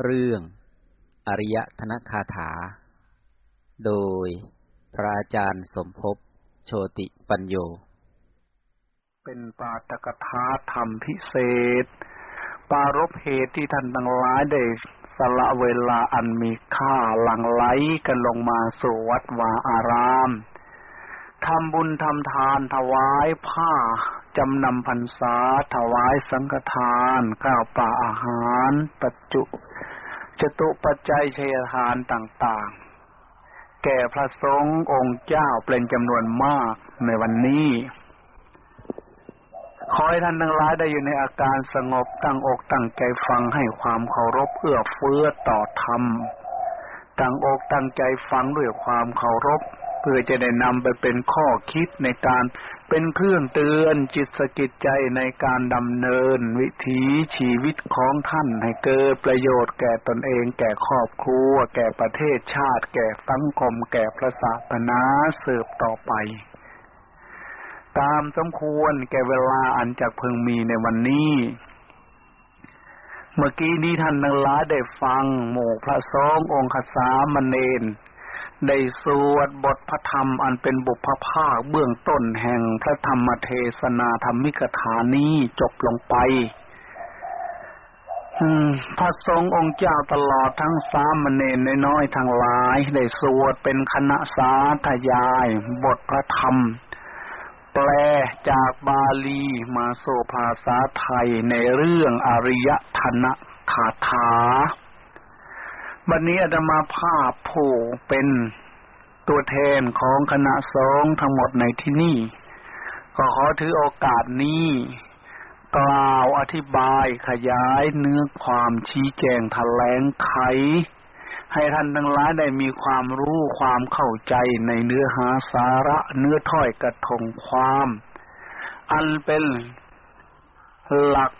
เรื่อง อริยธนคาถา โดยพระอาจารย์สมภพโชติปัญโย เป็นปาตกถาธรรมพิเศษ ปารบเหตุที่ท่านทั้งหลายได้สละเวลาอันมีค่าหลังไหลกันลงมาสู่วัดวาอารามทำบุญทำทานถวายผ้า จำนำพรรษาถวายสังฆทานข้าวปลาอาหาร ปัจจุจตุปัจจัยเชยทานต่างๆ แก่พระสงฆ์องค์เจ้าเป็นจำนวนมากในวันนี้ ขอให้ท่านทั้งหลายได้อยู่ในอาการสงบตั้งอกตั้งใจฟังให้ความเคารพเอื้อเฟื้อต่อธรรม ตั้งอกตั้งใจฟังด้วยความเคารพ เพื่อจะได้นำไปเป็นข้อคิดในการ เป็นเครื่องเตือนจิตสกิจใจในการดำเนิน วิถีชีวิตของท่านให้เกิดประโยชน์แก่ตนเอง แก่ครอบครัว แก่ประเทศชาติ แก่สังคม แก่พระศาสนาเสืบต่อไป ตามสมควรแก่เวลาอันจะพึงมีในวันนี้ เมื่อกี้นี้ท่านนังล้าได้ฟัง หมู่พระสงฆ์องค์ขสามเณร ได้สวดบทพระธรรมอันเป็นบุพภาคเบื้องต้นแห่งพระธรรมเทศนาธรรมิกถานี้จบลงไปพระสงฆ์องค์เจ้าตลอดทั้งสามมเณรน้อยทั้งหลาย ได้สวดเป็นคณะสาธยาย บทพระธรรม แปลจากบาลีมาโซภาษาไทยในเรื่องอริยธนคาถา วันนี้อาตมาภาพผู้เป็นตัวแทนของคณะสงฆ์ทั้งหมดในที่นี่ ก็ขอถือโอกาสนี้ กล่าวอธิบายขยายเนื้อความชี้แจงแถลงไข ให้ท่านทั้งหลายได้มีความรู้ความเข้าใจในเนื้อหาสาระเนื้อถ้อยกระทงความ อันเป็นหลัก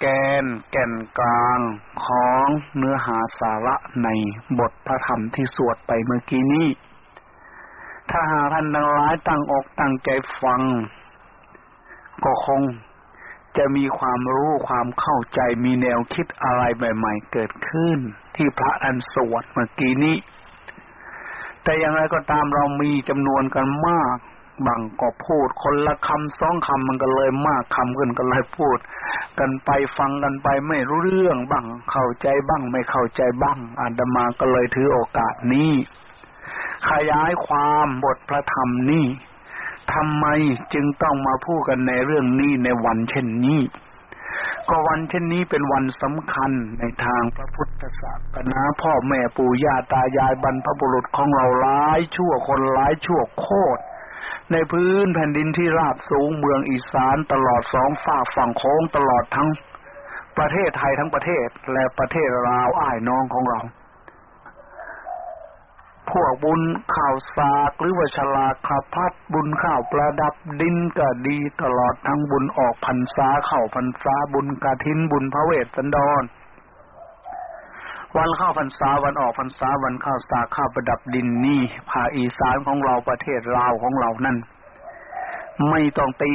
แกนแก่นกลางของเนื้อหาสาระในบทพระธรรมที่สวดไปเมื่อกี้นี้ ถ้าหากท่านทั้งหลายตั้งอกตั้งใจฟัง ก็คงจะมีความรู้ความเข้าใจมีแนวคิดอะไรใหม่ๆเกิดขึ้น ที่พระอันสวดเมื่อกี้นี้ แต่อย่างไรก็ตามเรามีจำนวนกันมาก บางก็พูด คนละคำสองคำมันก็เลยมากคำขึ้นก็เลยพูด กันไปฟังกันไปไม่รู้เรื่องบ้างเข้าใจบ้างไม่เข้าใจบ้างอาตมาก็เลยถือโอกาสนี้ ขยายความบทพระธรรมนี้ทำไมจึงต้องมาพูดกันในเรื่องนี้ในวันเช่นนี้ก็วันเช่นนี้เป็นวันสำคัญในทางพระพุทธศาสนาพ่อแม่ปู่ย่าตายายบรรพบุรุษของเราหลายชั่วคนหลายชั่วโคตร ในพื้นแผ่นดินที่ราบสูงเมืองอีสานตลอดสองฝากฝั่งโค้งตลอดทั้งประเทศไทยทั้งประเทศและประเทศลาวอ้ายน้องของเรา พวกบุญข่าวสากหรือว่าฉลาขับพัดบุญข้าวประดับดินก็ดีตลอดทั้งบุญออกพรรษาเข้าพรรษาบุญกาทินบุญพระเวสสันดร วันเข้าพรรษาวันออกพรรษาวันเข้าสาข้าประดับดินนี่ภาคอีสานของเราประเทศลาวของเรานั่น ไม่ต้องตี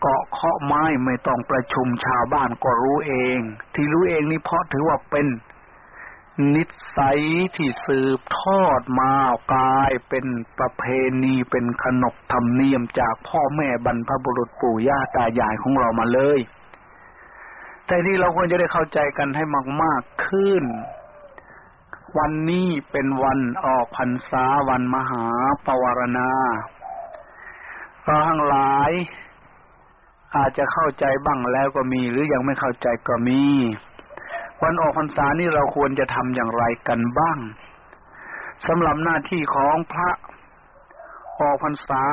เกาะเคาะไม้ไม่ต้องประชุมชาวบ้านก็รู้เอง ที่รู้เองนี่เพราะถือว่าเป็นนิสัยที่สืบทอดมากลายเป็นประเพณีเป็นขนบธรรมเนียมจากพ่อแม่บรรพบุรุษปู่ย่าตายายของเรามาเลย แต่ที่เราควรจะได้เข้าใจกันให้มาก ๆ ขึ้น วันนี้เป็นวันออกพรรษาวันมหาปวารณาเราทั้งหลาย อาจจะเข้าใจบ้างแล้วก็มี หรือยังไม่เข้าใจก็มี วันออกพรรษานี่เราควรจะทำอย่างไรกันบ้างสำหรับหน้าที่ของพระออกพรรษา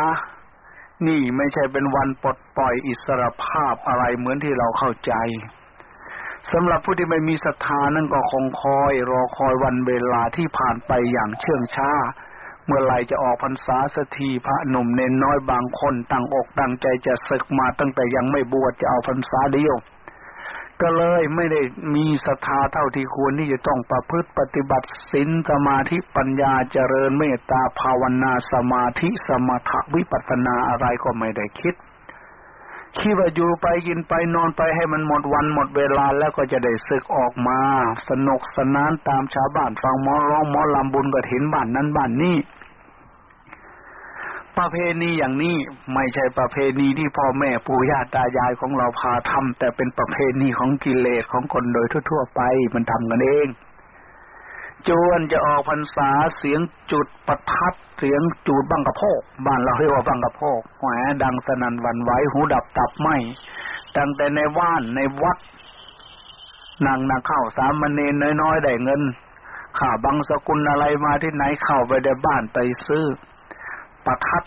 นี่ไม่ใช่เป็นวันปลดปล่อยอิสรภาพอะไรเหมือนที่เราเข้าใจ สำหรับผู้ที่ไม่มีศรัทธานั่นก็คงคอย รอคอยวันเวลาที่ผ่านไปอย่างเชื่องช้า เมื่อไหร่จะออกพรรษาสักทีพระหนุ่มเน้นน้อยบางคนตั้งอกตั้งใจจะศึกมาตั้งแต่ยังไม่บวชจะเอาพรรษาเดียวก็เลยไม่ได้มีศรัทธาเท่าที่ควรที่จะต้องประพฤติปฏิบัติศีลสมาธิปัญญาเจริญเมตตาภาวนาสมาธิสมถะวิปัสสนาอะไรก็ไม่ได้คิด คิดว่าอยู่ไปกินไปนอนไปให้มันหมดวันหมดเวลาแล้วก็จะได้ศึกออกมา สนุกสนานตามชาวบ้านฟังหมอร้องหมอลำบุญกระถินบ้านนั้นบ้านนี้ประเพณีอย่างนี้ไม่ใช่ประเพณีที่พ่อแม่ปู่ย่าตายายของเราพาทำแต่เป็นประเพณีของกิเลสของคนโดยทั่ว ๆ ไปมันทำกันเอง จวนจะออกพรรษาเสียงจุดประทัดเสียงจูดบังกระโพกบ้านเราเรียกว่าบังกระโพกแหวดังสนั่นวันไหวหูดับตับไหมตั้งแต่ในว่านในวัดนางนาเข้าสามมเณรน้อยๆได้เงินข่าบางสกุลอะไรมาที่ไหนเข้าไปในบ้านไปซื้อ ประทัด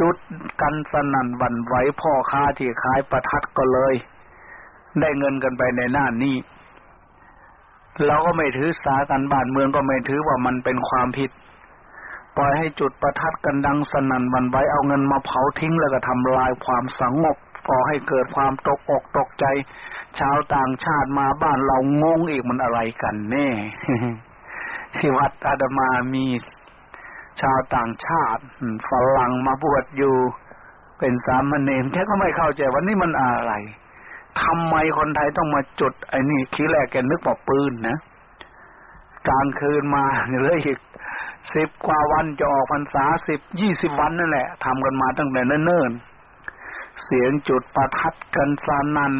จุดกันสนั่นวันไหวพ่อค้าที่ขายประทัดก็เลย ได้เงินกันไปในหน้านี้ เราก็ไม่ถือสากันบ้านเมืองก็ไม่ถือว่ามันเป็นความผิด ปล่อยให้จุดประทัดกันดังสนั่นวันไหวเอาเงินมาเผาทิ้งแล้วก็ทำลายความสงบพอให้เกิดความตกอกตกใจ ชาวต่างชาติมาบ้านเรางงอีกมันอะไรกันแน่ที่วัดอาดมามีชาวต่างชาติฝรั่งมาบวชอยู่ เป็นสามเณรแค่ก็ไม่เข้าใจว่านี่มันอะไร ทำไมคนไทยต้องมาจุดไอ้นี่ทีแรกแกนึกว่าปืนนะกลางคืนมาเลยอีกสิบกว่าวันจะออกพรรษาสิบยี่สิบวันนั่นแหละทำกันมาตั้งแต่เนิ่นๆเสียงจุดประทัดกันสานัน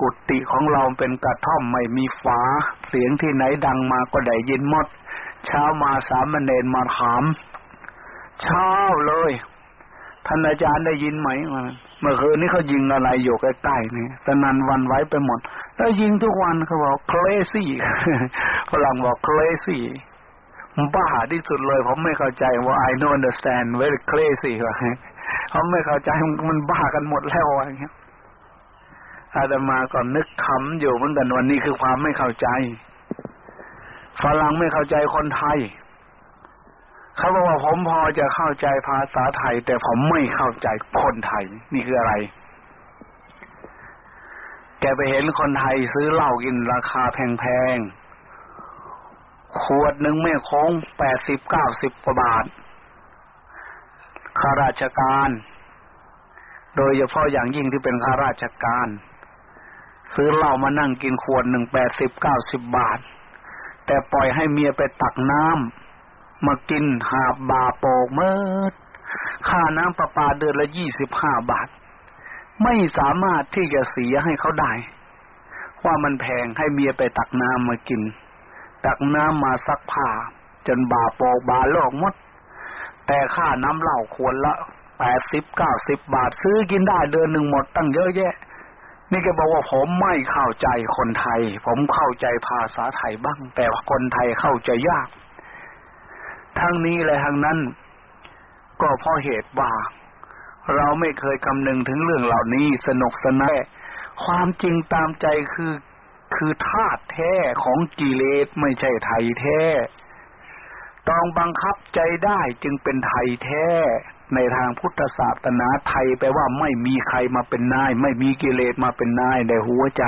กุฏิของเราเป็นกระท่อมไม่มีฝา เสียงที่ไหนดังมาก็ได้ยินหมด เช้ามาสามเณรมาถาม เช้าเลย ท่านอาจารย์ได้ยินไหมเมื่อคืนนี้เขายิงอะไรอยู่ใกล้ๆนี่สนันวันไว้ไปหมด แล้วยิงทุกวันเขาบอก crazy ฝรั่งบอก crazy บ้าที่สุดเลย ผมไม่เข้าใจว่า I don't understand very crazy ว่าเขาไม่เข้าใจมันบ้ากันหมดแล้วอะไรเงี้ยอาตมาก็นึกคำอยู่เหมือนกันวันนี้คือความไม่เข้าใจฝรั่งไม่เข้าใจคนไทย เขาบอกว่าผมพอจะเข้าใจภาษาไทย แต่ผมไม่เข้าใจคนไทย นี่คืออะไร แกไปเห็นคนไทยซื้อเหล้ากินราคาแพงๆ ขวดหนึ่งไม่คงแปดสิบเก้าสิบกว่าบาทข้าราชการ โดยเฉพาะอย่างยิ่งที่เป็นข้าราชการ ซื้อเหล้ามานั่งกินขวดหนึ่งแปดสิบเก้าสิบบาท แต่ปล่อยให้เมียไปตักน้ำ มากินหาบบาโปกเมื่อค่าน้ำประปาเดือนละยี่สิบห้าบาท ไม่สามารถที่จะเสียให้เขาได้ ว่ามันแพงให้เมียไปตักน้ำมากิน ตักน้ำมาซักผ้า จนบาโปกบาโลกหมด แต่ค่าน้ำเหล้าควรละแปดสิบเก้าสิบบาทซื้อกินได้เดือนหนึ่งหมดตั้งเยอะแยะ นี่แกบอกว่าผมไม่เข้าใจคนไทย ผมเข้าใจภาษาไทยบ้าง แต่คนไทยเข้าใจยาก ทั้งนี้และทั้งนั้น ก็เพราะเหตุว่า เราไม่เคยคำนึงถึงเรื่องเหล่านี้สนุกสนานความจริงตามใจคือคือธาตุแท้ของกิเลสไม่ใช่ไทยแท้ ต้องบังคับใจได้จึงเป็นไทยแท้ ในทางพุทธศาสนาไทยแปลว่าไม่มีใครมาเป็นนาย ไม่มีกิเลสมาเป็นนายในหัวใจ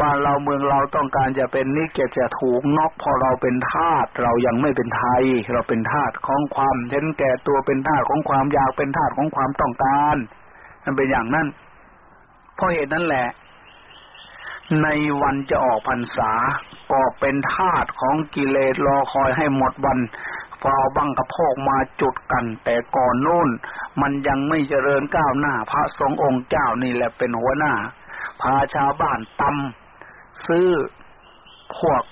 บ้านเราเมืองเราต้องการจะเป็นนิกจะถูกนอกพอเราเป็นทาสเรายังไม่เป็นไทย เราเป็นทาสของความเห็นแก่ตัวเป็นทาสของความอยากเป็นทาสของความต้องการมันเป็นอย่างนั้นเพราะเหตุนั้นแหละ ในวันจะออกพรรษา ก็เป็นทาสของกิเลสรอคอยให้หมดวันฟาบังกระโพกมาจุดกัน แต่ก่อนนู่น มันยังไม่เจริญก้าวหน้า พระสงฆ์องค์เจ้านี่แหละเป็นหัวหน้า พาชาวบ้านตำซื้อพวก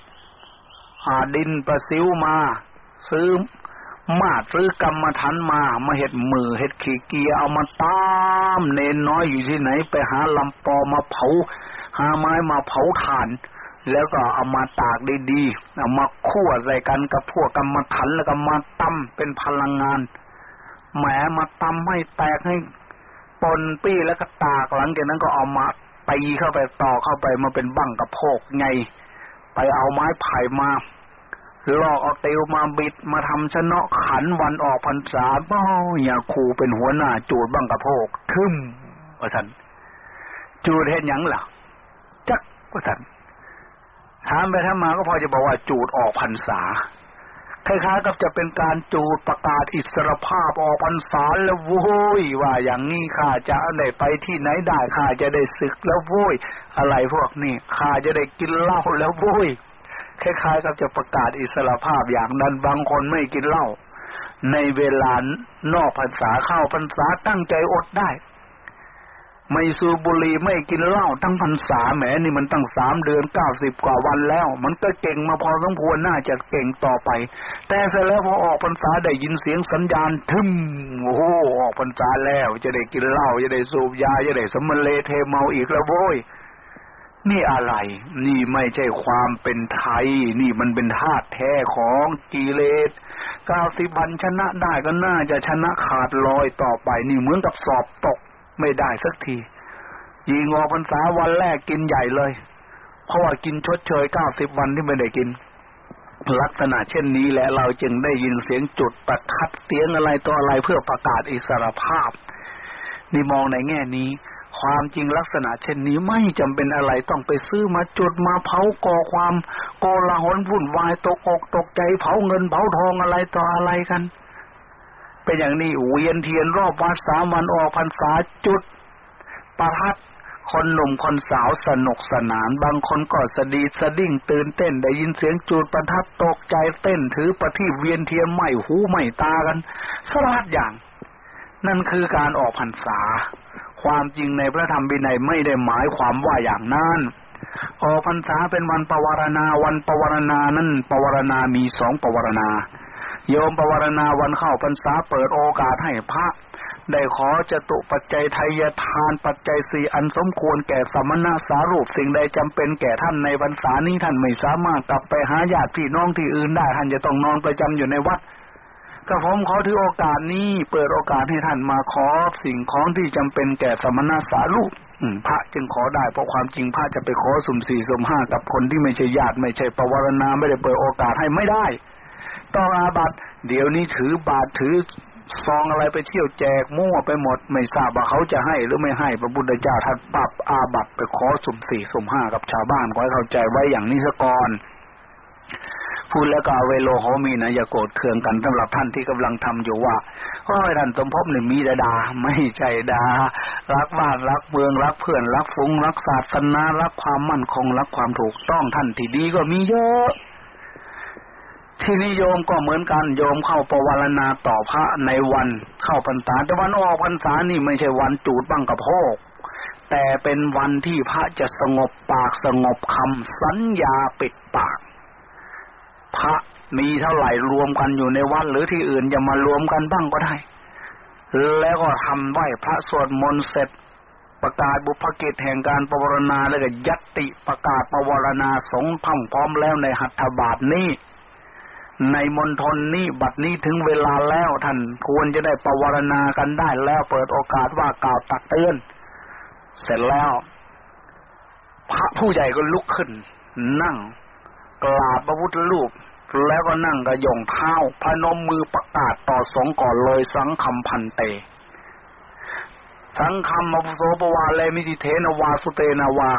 หาดินประซิวมา ซื้อมาซื้อกรรมฐานมา มาเห็ดมือเห็ดขี้เกียเอามาตามเนนน้อยอยู่ที่ไหน ไปหาลำปอมาเผา หาไม้มาเผาถ่าน แล้วก็เอามาตากดีๆเอามาคั่วใส่กันกับพวกกรรมฐานแล้วก็มาตำเป็นพลังงานแหมมาตำให้แตกให้ปนปี้แล้วก็ตากหลังจากนั้นก็เอามาตีเข้าไปต่อเข้าไปมาเป็นบั้งกระโพกไง ไปเอาไม้ไผ่มาลอกเอาเตวมาบิดมาทำชนะขันวันออกพรรษาบ้าอย่าคูเป็นหัวหน้าจูดบังกระโพกทึมว่าสันจูดเห็นยังล่ะ จักว่าสัน ถามไปถามมาก็พอจะบอกว่าจูดออกพรรษาคล้ายๆกับจะเป็นการจูดประกาศอิสรภาพออกพรรษาแล้วโว้ยว่าอย่างนี้ข้าจะได้ไปที่ไหนได้ข้าจะได้ศึกแล้วโว้ยอะไรพวกนี้ข้าจะได้กินเหล้าแล้วโว้ยคล้ายๆกับจะประกาศอิสรภาพอย่างนั้นบางคนไม่กินเหล้าในเวลานอกพรรษาเข้าพรรษาตั้งใจอดได้ ไม่สูบบุหรี่ไม่กินเหล้าตั้งพรรษาแหมนี่มันตั้งสามเดือนเก้าสิบกว่าวันแล้ว มันก็เก่งมาพอสมควรน่าจะเก่งต่อไป แต่เสร็จแล้วพอออกพรรษาได้ยินเสียงสัญญาณทึมโอ้โหออกพรรษาแล้ว จะได้กินเหล้าจะได้สูบยาจะได้สมเลเทเมาอีกแล้วโว้ยนี่อะไร นี่ไม่ใช่ความเป็นไทย นี่มันเป็นธาตุแท้ของกิเลสเก้าสิบวันชนะได้ก็น่าจะชนะขาดลอยต่อไป นี่เหมือนกับสอบตก ไม่ได้สักทียิงอพรรษาวันแรกกินใหญ่เลย เพราะว่ากินชดเชยเก้าสิบวันที่ไม่ได้กิน ลักษณะเช่นนี้แหละเราจึงได้ยินเสียงจุดประทัดเสียงอะไรตัวอะไรเพื่อประกาศอิสรภาพ นี่มองในแง่นี้ ความจริงลักษณะเช่นนี้ไม่จำเป็นอะไรต้องไปซื้อมาจุดมาเผาก่อความโกลาหลวุ่นวายตกอกตกใจเผาเงินเผาทองอะไรต่ออะไรกัน เป็นอย่างนี้เวียนเทียนรอบวัดสามวันออกพรรษาจุดประทัดคนหนุ่มคนสาวสนุกสนาน บางคนก็สดีสดิ้งตื่นเต้น ได้ยินเสียงจูดประทัดตกใจเต้นถือประทีปเวียนเทียนไหม่หูไหม่ตากันสลัดอย่าง นั่นคือการออกพรรษา ความจริงในพระธรรมวินัยไม่ได้หมายความว่าอย่างนั้นออกพรรษาเป็นวันปวารณาวันปวารณานั้นปวารณามีสองปวารณา โยมปวารณาวันเข้าพรรษาเปิดโอกาสให้พระ ได้ขอจตุปัจจัยไทยทานปัจจัยสี่อันสมควรแก่สมณะสารูปสิ่งใดจำเป็นแก่ท่านในพรรษานี้ท่านไม่สามารถกลับไปหาญาติพี่น้องที่อื่นได้ท่านจะต้องนอนประจำอยู่ในวัดก็ผมขอถือโอกาสนี้เปิดโอกาสให้ท่านมาขอสิ่งของที่จำเป็นแก่สมณะสารูปพระจึงขอได้เพราะความจริงพระจะไปขอสุ่มสี่สุ่มห้ากับคนที่ไม่ใช่ญาติไม่ใช่ปวารณาไม่ได้เปิดโอกาสให้ไม่ได้ ต้องอาบัตเดี๋ยวนี้ถือบาทถือซองอะไรไปเที่ยวแจกมั่วไปหมด ไม่ทราบว่าเขาจะให้หรือไม่ให้พระพุทธเจ้าท่านปรับอาบัตไปขอสุ่มสี่สุ่มห้ากับชาวบ้านขอให้เข้าใจไว้อย่างนี้ซะก่อนพูดแล้วก็เวโลโฮมีนะอย่าโกรธเคืองกันสำหรับท่านที่กำลังทำอยู่ว่าโอ้ยท่านสมภพเนี่ยมีแต่ดาไม่ใช่ดา รักบ้านรักเมืองรักเพื่อนรักฟุ้งรักศาสนารักความมั่นคงรักความถูกต้องท่านที่ดีก็มีเยอะ ที่นิยมก็เหมือนกันโยมเข้าประวารณาต่อพระในวันเข้าพรรษาแต่วันออกพรรษานี่ไม่ใช่วันจูดบังกระโพกแต่เป็นวันที่พระจะสงบปากสงบคำสัญญาปิดปาก พระมีเท่าไหร่รวมกันอยู่ในวัดหรือที่อื่นจะมารวมกันบ้างก็ได้ แล้วก็ทำไหวพระสวดมนต์เสร็จ ประกาศบุพกิจแห่งการประวรณาแล้วก็ยัตติประกาศประวรณาสงฆ์พังพร้อมแล้วในหัตถบาทนี้ ในมณฑลนี้บัดนี้ถึงเวลาแล้วท่านควรจะได้ประวรณากันได้แล้วเปิดโอกาสว่ากล่าวตักเตือน เสร็จแล้ว พระผู้ใหญ่ก็ลุกขึ้น นั่งกราบพระพุทธรูป แล้วก็นั่งกระยงเท้าพนมมือประกาศต่อสงก่อนเลยสังคำพันเต สังคำมภโสปวาเลมิติเทนวาสุเตนวา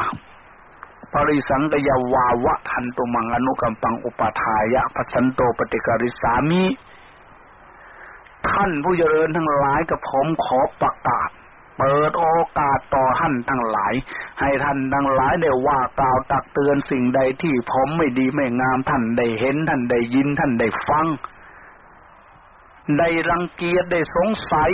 ปริสังกยวาวะทันตุมังอนุกัมปังอุปทายะปัสันโตปฏิกริสามิท่านผู้เจริญทั้งหลายกับผมขอประกาศ เปิดโอกาสต่อท่านทั้งหลาย ให้ท่านทั้งหลายได้ว่ากล่าวตักเตือนสิ่งใดที่ผมไม่ดีไม่งามท่านได้เห็นท่านได้ยินท่านได้ฟัง ได้รังเกียจได้สงสัย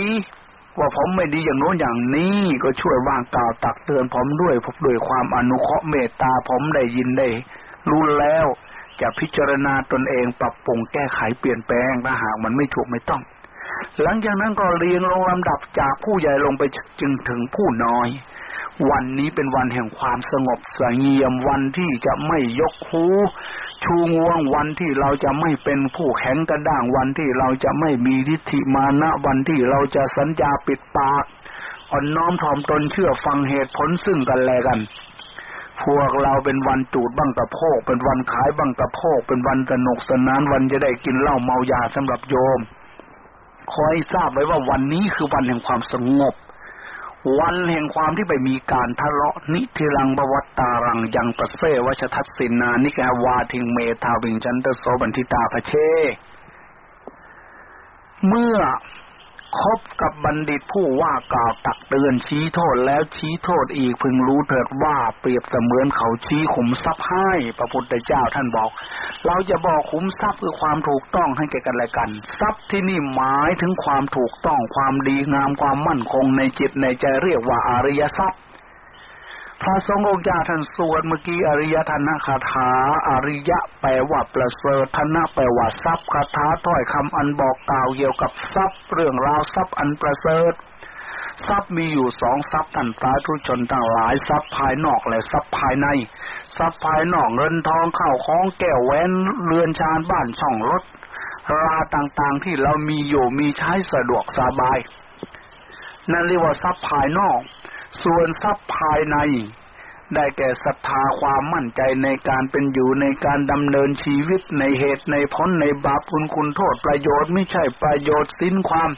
ว่าผมไม่ดีอย่างโน้นอย่างนี้ก็ช่วยว่างกล่าวตักเตือนผมด้วยผมด้วยความอนุเคราะห์เมตตาผมได้ยินได้รู้แล้วจะพิจารณาตนเองปรับปรุงแก้ไขเปลี่ยนแปลงถ้าหากมันไม่ถูกไม่ต้อง หลังจากนั้นก็เรียงลงลำดับจากผู้ใหญ่ลงไปจึงถึงผู้น้อย วันนี้เป็นวันแห่งความสงบสงเงียมวันที่จะไม่ยกคูชูงวงวันที่เราจะไม่เป็นผู้แข็งกระด้างวันที่เราจะไม่มีทิฏฐิมานะวันที่เราจะสัญญาปิดปากอ่อนน้อมถ่อมตนเชื่อฟังเหตุผลซึ่งกันและกัน พวกเราเป็นวันจูดบังตะโพก เป็นวันขายบังตะโพก เป็นวันสนุกสนานวันจะได้กินเหล้าเมายาสำหรับโยม คอยทราบไว้ว่าวันนี้คือวันแห่งความสงบ วันแห่งความที่ไปมีการทะเลาะนิทิรังบวัตตารังยังประเสวชทัศสินานิแกวาทิงเมทาวิงจันตโสบันทิตาพระเช เมื่อ คบกับบัณฑิตผู้ว่ากล่าวตักเตือนชี้โทษแล้วชี้โทษอีกพึงรู้เถิดว่าเปรียบเสมือนเขาชี้ขุมทรัพย์ให้พระพุทธเจ้าท่านบอก เราจะบอกขุมทรัพย์คือความถูกต้องให้แก่กันและกัน ทรัพย์ที่นี่หมายถึงความถูกต้องความดีงามความมั่นคงในจิตในใจเรียกว่าอาริยทรัพย์ พระสงฆ์องค์เจ้าท่านสวดเมื่อกี้อริยธนคาถา อริยะแปลว่าประเสริฐธนะแปลว่าทรัพย์คาถาถ้อยคำอันบอกกล่าวเกี่ยวกับทรัพย์เรื่องราวทรัพย์อันประเสริฐทรัพย์มีอยู่สองทรัพย์ท่านสาธุชนทั้งหลายทรัพย์ภายนอกและทรัพย์ภายใน ทรัพย์ภายนอกเงินทองข้าวของแก้วแหวนเรือนชานบ้านช่องรถราต่างๆที่เรามีอยู่มีใช้สะดวกสบาย นั่นเรียกว่าทรัพย์ภายนอก ส่วนทรัพย์ภายใน ได้แก่ศรัทธาความมั่นใจในการเป็นอยู่ในการดำเนินชีวิตในเหตุในพ้นในบาปคุณคุณโทษประโยชน์ไม่ใช่ประโยชน์สิ้นความ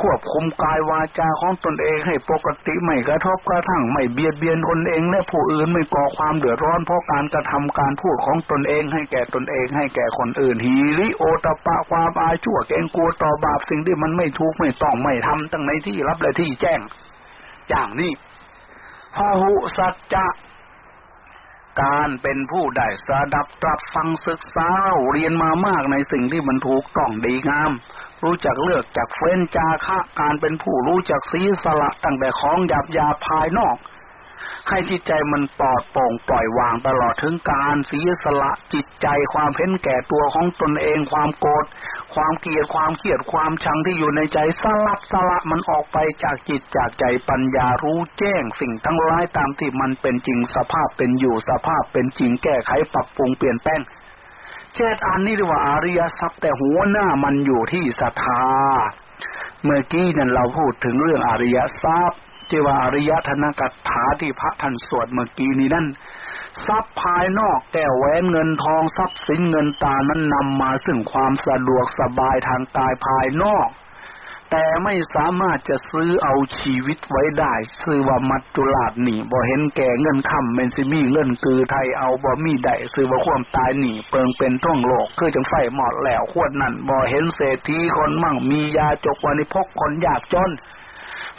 ควบคุมกายวาจาของตนเองให้ปกติไม่กระทบกระทั่งไม่เบียดเบียนตนเองและผู้อื่นไม่ก่อความเดือดร้อนเพราะการกระทำการพูดของตนเองให้แก่ตนเองให้แก่คนอื่นฮีริโอตปะความอายชั่วเกงกลัวต่อบาปสิ่งที่มันไม่ถูกไม่ต้องไม่ทำตั้งในที่รับและที่แจ้ง อย่างนี้พหุสัจจะ การเป็นผู้ได้สดับตรับฟังศึกษาเรียนมามากในสิ่งที่มันถูกต้องดีงาม รู้จักเลือกจากเฟ้นจาคะการเป็นผู้รู้จักสีสละตั้งแต่ของหยาบยาภายนอก ให้จิตใจมันปลอดโปร่งปล่อยวางตลอดถึงการสีสละจิตใจความเพ้นแก่ตัวของตนเองความโกรธ ความเกลียดความเกลียดความชังที่อยู่ในใจสลับสละมันออกไปจากจิตจากใจปัญญารู้แจ้งสิ่งทั้งหลายตามที่มันเป็นจริงสภาพเป็นอยู่สภาพเป็นจริงแก้ไขปรับปรุงเปลี่ยนแปลงเจ็ดอันนี้เรียกว่าอริยทรัพย์แต่หัวหน้ามันอยู่ที่ศรัทธาเมื่อกี้นั่นเราพูดถึงเรื่องอริยทรัพย์ที่ว่าอริยธนกัตถาที่พระท่านสวดเมื่อกี้นี้นั่น ทรัพย์ภายนอกแก้วแหวนเงินทองทรัพย์สินเงินตานั้นนำมาซึ่งความสะดวกสบายทางกายภายนอก แต่ไม่สามารถจะซื้อเอาชีวิตไว้ได้ ซื้อว่ามัดจุลาดหนีบ่เห็นแก่เงินคำเมนซิมีเงินคือไทยเอาบ่มีได้ซื้อว่าความตายหนีเปิงเป็นท่องโลก คือจังไฟหมอดแล้วขวดนั่นบ่เห็นเศรษฐีคนมั่งมียาจกวันิพกคนยากจน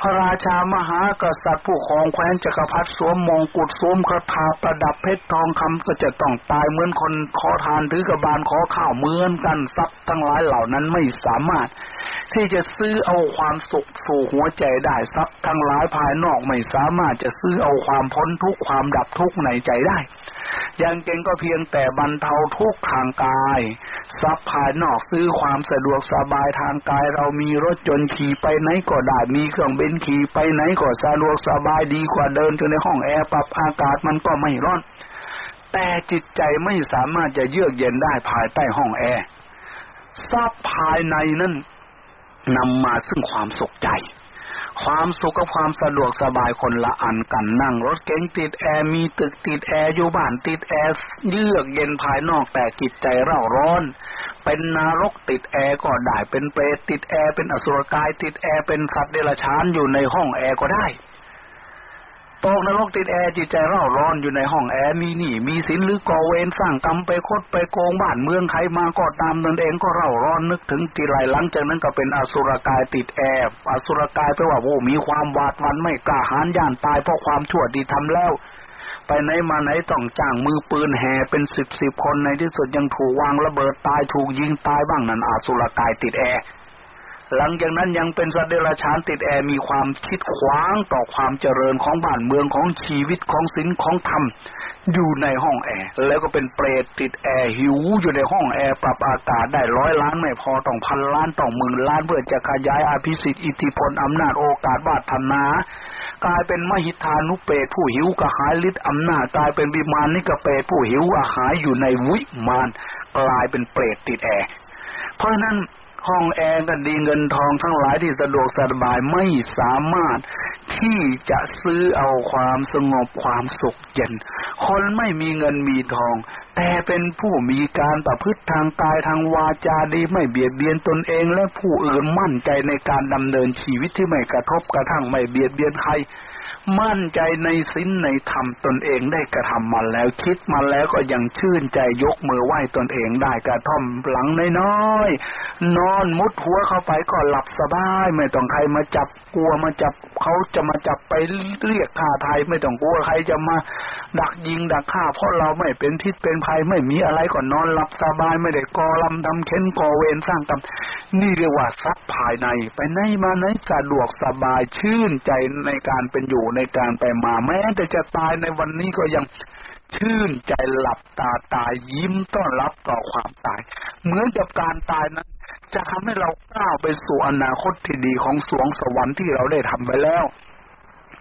พระราชามหากษัตริย์ผู้ของแคว้นจักรพรรดิสวมมงกุฎสวมคาถาประดับเพชรทองคำก็จะต้องตายเหมือนคนขอทานถือกระบาลขอข้าวเหมือนกันทรัพย์ทั้งหลายเหล่านั้นไม่สามารถ ที่จะซื้อเอาความสุขสู่หัวใจได้ทรัพย์ทั้งหลายภายนอกไม่สามารถจะซื้อเอาความพ้นทุกข์ความดับทุกข์ในใจได้อย่างเก่งก็เพียงแต่บรรเทาทุกข์ทางกาย ทรัพย์ภายนอกซื้อความสะดวกสบายทางกาย เรามีรถจนขี่ไปไหนก็ได้มีเครื่องบินขี่ไปไหนก็สะดวกสบายดีกว่าเดินอยู่ในห้องแอร์ปรับอากาศมันก็ไม่ร้อน แต่จิตใจไม่สามารถจะเยือกเย็นได้ภายใต้ห้องแอร์ทรัพย์ภายในนั้น นำมาซึ่งความสุขใจ ความสุขกับความสะดวกสบายคนละอันกันนั่งรถเก๋งติดแอร์มีตึกติดแอร์อยู่บ้านติดแอร์เยือกเย็นภายนอกแต่จิตใจเร่าร้อน เป็นนรกติดแอร์ก็ได้เป็นเปรตติดแอร์เป็นอสุรกายติดแอร์เป็นสัตว์เดรัจฉานอยู่ในห้องแอร์ก็ได้ ตกนรกติดแอร์จิตใจเร่าร้อนอยู่ในห้องแอร์มีหนี้มีสินหรือก่อเวรสร้างกรรมไปคดไปโกงบ้านเมืองใครมาก็ตามนั่นเองก็เร่าร้อนนึกถึงทีไรหลังจากนั้นก็เป็นอสุรกายติดแอร์อสุรกายแปลว่าโอ้มีความหวาดหวั่นไม่กล้าหาญย่านตายเพราะความชั่วที่ทำแล้ว ไปไหนมาไหนต้องจ้างมือปืนแห่เป็นสิบสิบคนในที่สุดยังถูกวางระเบิดตายถูกยิงตายบ้างนั่นอสุรกายติดแอร์ หลังจากนั้นยังเป็นสัตว์เดรัจฉานติดแอร์มีความคิดขวางต่อความเจริญของบ้านเมืองของชีวิตของศีลของธรรมอยู่ในห้องแอร์แล้วก็เป็นเปรตติดแอร์หิวอยู่ในห้องแอร์ปรับอากาศได้ร้อยล้านไม่พอต้องพันล้านต้องหมื่นล้านเพื่อจะขยายอภิสิทธิ์อิทธิพลอำนาจโอกาสวาสนากลายเป็นมหิทานุเปรตผู้หิวกระหายฤทธิ์อำนาจกลายเป็นบิมานนิกเปรตผู้หิวอาหายอยู่ในวิมานกลายเป็นเปรตติดแอร์เพราะนั้น ห้องแอร์กันดีเงินทองทั้งหลายที่สะดวกสบายไม่สามารถที่จะซื้อเอาความสงบความสุขเย็น คนไม่มีเงินมีทอง แต่เป็นผู้มีการประพฤติทางกายทางวาจาดีไม่เบียดเบียนตนเองและผู้อื่นมั่นใจในการดำเนินชีวิตที่ไม่กระทบกระทั่งไม่เบียดเบียนใคร มั่นใจในศีลในธรรมตนเองได้กระทำมาแล้วคิดมาแล้วก็ยังชื่นใจยกมือไหว้ตนเองได้กระท่อมหลังน้อยๆนอนมุดหัวเข้าไปก็หลับสบาย ไม่ต้องใครมาจับกลัวมาจับเขาจะมาจับไปเรียกฆ่าไทยไม่ต้องกลัวใครจะมาดักยิงดักฆ่าเพราะเราไม่เป็นพิษเป็นภัยไม่มีอะไรก่อนนอนหลับสบายไม่ได้ก่อลำทำเค้นก่อเวรสร้างกรรมนี่เรียกว่าทรัพย์ภายใน ไปไหนมาไหนสะดวกสบายชื่นใจในการเป็นอยู่ในการไปมาแม้แต่จะตายในวันนี้ก็ยังชื่นใจหลับตาตายยิ้มต้อนรับต่อความตาย เหมือนกับการตายนั้น จะทำให้เราก้าวไปสู่อนาคตที่ดีของสวงสวรรค์ที่เราได้ทำไปแล้ว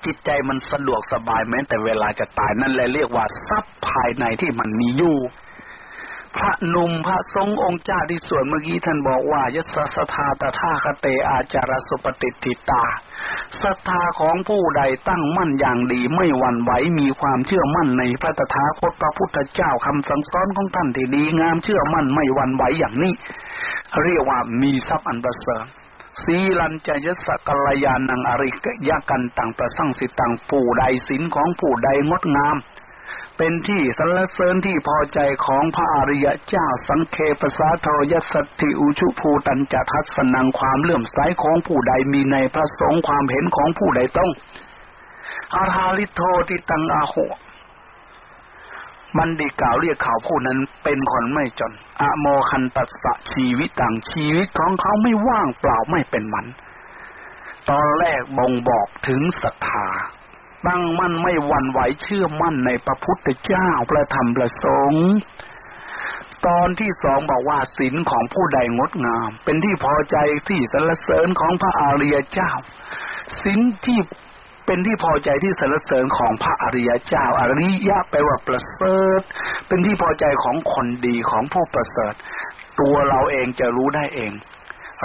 จิตใจมันสะดวกสบายแม้แต่เวลาจะตายนั่นแหละเรียกว่าทรัพย์ภายในที่มันมีอยู่ พระนุ่มพระทรงองค์เจ้าที่ส่วนเมื่อกี้ท่านบอกว่ายศสธาตถาคเตอาจารสุปฏิติตาศรัทธาของผู้ใดตั้งมั่นอย่างดีไม่หวั่นไหวมีความเชื่อมั่นในพระตถาคตพระพุทธเจ้าคำสั่งสอนของท่านที่ดีงามเชื่อมั่นไม่หวั่นไหวอย่างนี้ เรียกว่ามีทรัพย์อันประเสริฐสีลันจะยศกัลยานังอริกยากันต่างประสังสิตังผู้ใดศีลของผู้ใดงดงาม เป็นที่สรรเสริญที่พอใจของพระอริยเจ้าสังเคปสาโทยสัตติอุชุภูตันจะทัศนังความเลื่อมใสของผู้ใดมีในพระสงฆ์ความเห็นของผู้ใดต้อง อาทาลิโทติตังอาโหมันดีกล่าวเรียกเขาผู้นั้นเป็นคนไม่จน อโมคันตัสสะชีวิตต่างชีวิตของเขาไม่ว่างเปล่าไม่เป็นมัน ตอนแรกบ่งบอกถึงศรัทธา ตั้งมั่นไม่หวั่นไหวเชื่อมั่นในพระพุทธเจ้าพระธรรมพระสงฆ์ตอนที่สองบอกว่าศีลของผู้ใดงดงาม เป็นที่พอใจที่สรรเสริญของพระอริยเจ้าศีลที่เป็นที่พอใจที่สรรเสริญของพระอริยเจ้าอริยะแปลว่าประเสริฐ เป็นที่พอใจของคนดีของผู้ประเสริฐ ตัวเราเองจะรู้ได้เอง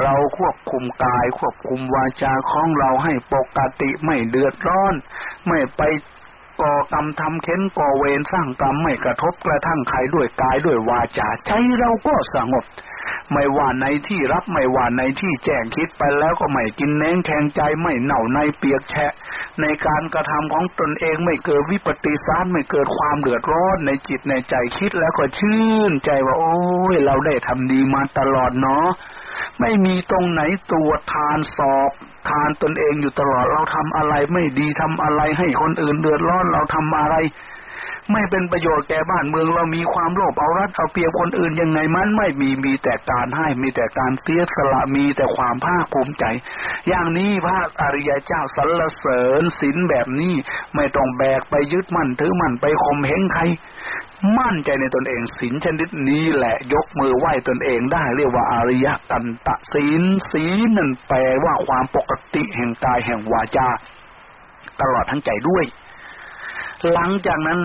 เราควบคุมกาย ควบคุมวาจาของเราให้ปกติไม่เดือดร้อน ไม่ไปก่อกรรมทำเค้นก่อเวรสร้างกรรมไม่กระทบกระทั่งใครด้วยกายด้วยวาจาใจเราก็สงบ ไม่ว่าในที่รับไม่ว่าในที่แจ้งคิดไปแล้วก็ไม่กินแนงแขงใจไม่เหน่าในเปียกแฉะ ในการกระทำของตนเองไม่เกิดวิปฏิสารไม่เกิดความเดือดร้อนในจิตในใจคิดแล้วก็ชื่นใจว่า โอ้ยเราได้ทำดีมาตลอดเนาะ ไม่มีตรงไหนตรวจทานสอบทานตนเองอยู่ตลอดเราทำอะไรไม่ดีทำอะไรให้คนอื่นเดือดร้อนเราทำอะไร ไม่เป็นประโยชน์แก่บ้านเมืองเรามีความโลภเอารัดเอาเปรียบคนอื่นยังไงมันไม่มีมีแต่การให้มีแต่การเสียสละมีแต่ความภาคภูมิใจ อย่างนี้พระอริยเจ้าสรรเสริญศีลแบบนี้ไม่ต้องแบกไปยึดมั่นถือมั่นไปข่มเหงใคร มั่นใจในตนเองศีลชนิดนี้แหละยกมือไหว้ตนเองได้เรียกว่าอริยกันตะศีลศีลนั่นแปลว่าความปกติแห่งกายแห่งวาจา ตลอดทั้งใจด้วย หลังจากนั้น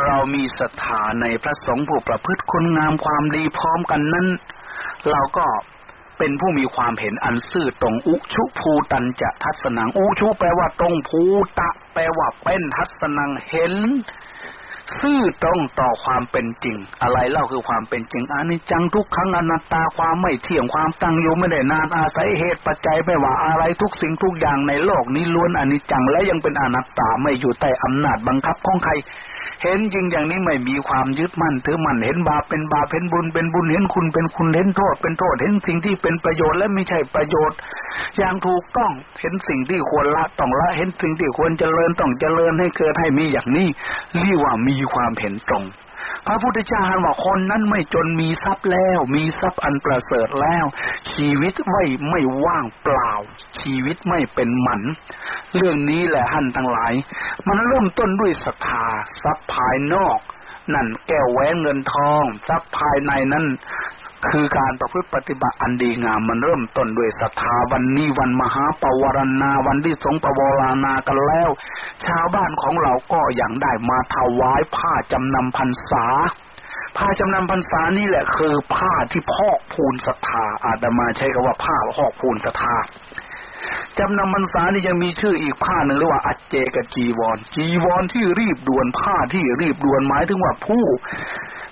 เรามีศรัทธาในพระสงฆ์ผู้ประพฤติคุณงามความดีพร้อมกันนั้น เราก็เป็นผู้มีความเห็นอันซื่อตรงอุชุภูตันจะทัศนังอุชุแปลว่าตรงภูตะ แปลว่าเป็นทัศนังเห็น ซื่อตรงต่อความเป็นจริง อะไรเล่าคือความเป็นจริงอนิจจังทุกครั้งอนัตตาความไม่เที่ยงความตั้งอยู่ไม่ได้นานอาศัยเหตุปัจจัยไม่ว่าอะไรทุกสิ่งทุกอย่างในโลกนี้ล้วนอนิจจังและยังเป็นอนัตตาไม่อยู่ใต้อำนาจบังคับของใคร เห็นจริงอย่างนี้ไม่มีความยึดมั่นถือมั่นเห็นบาปเป็นบาปเห็นบุญเป็นบุญเห็นคุณเป็นคุณเห็นโทษ เป็นโทษเห็นสิ่งที่เป็นประโยชน์และไม่ใช่ประโยชน์ อย่างถูกต้องเห็นสิ่งที่ควรละต้องละ เห็นสิ่งที่ควรเจริญต้องเจริญให้เกิดให้มีอย่างนี้เรียกว่ามีความเห็นตรง พระพุทธเจ้าว่าคนนั้นไม่จนมีทรัพย์แล้ว มีทรัพย์อันประเสริฐแล้ว ชีวิตไม่ไม่ว่างเปล่า ชีวิตไม่เป็นหมัน เรื่องนี้แหละท่านทั้งหลาย มันเริ่มต้นด้วยศรัทธาทรัพย์ภายนอก นั่นแก้วแหวนเงินทอง ทรัพย์ภายในนั้น คือการประพฤติปฏิบัติอันดีงามมันเริ่มต้นด้วยศรัทธาวันนี้วันมหาปวารณาวันที่สงปวารานากันแล้ว ชาวบ้านของเราก็อย่างได้มาถวายผ้าจำนำพรรษาผ้าจำนำพรรษานี่แหละคือผ้าที่พอกพูนศรัทธาอาตมาใช้คำว่าผ้าพอกพูนศรัทธาจำนำพรรษานี่ยังมีชื่ออีกผ้าหนึ่งเรียกว่าอัจเจกจีวร จีวรที่รีบด่วนผ้าที่รีบด่วนหมายถึงว่าผู้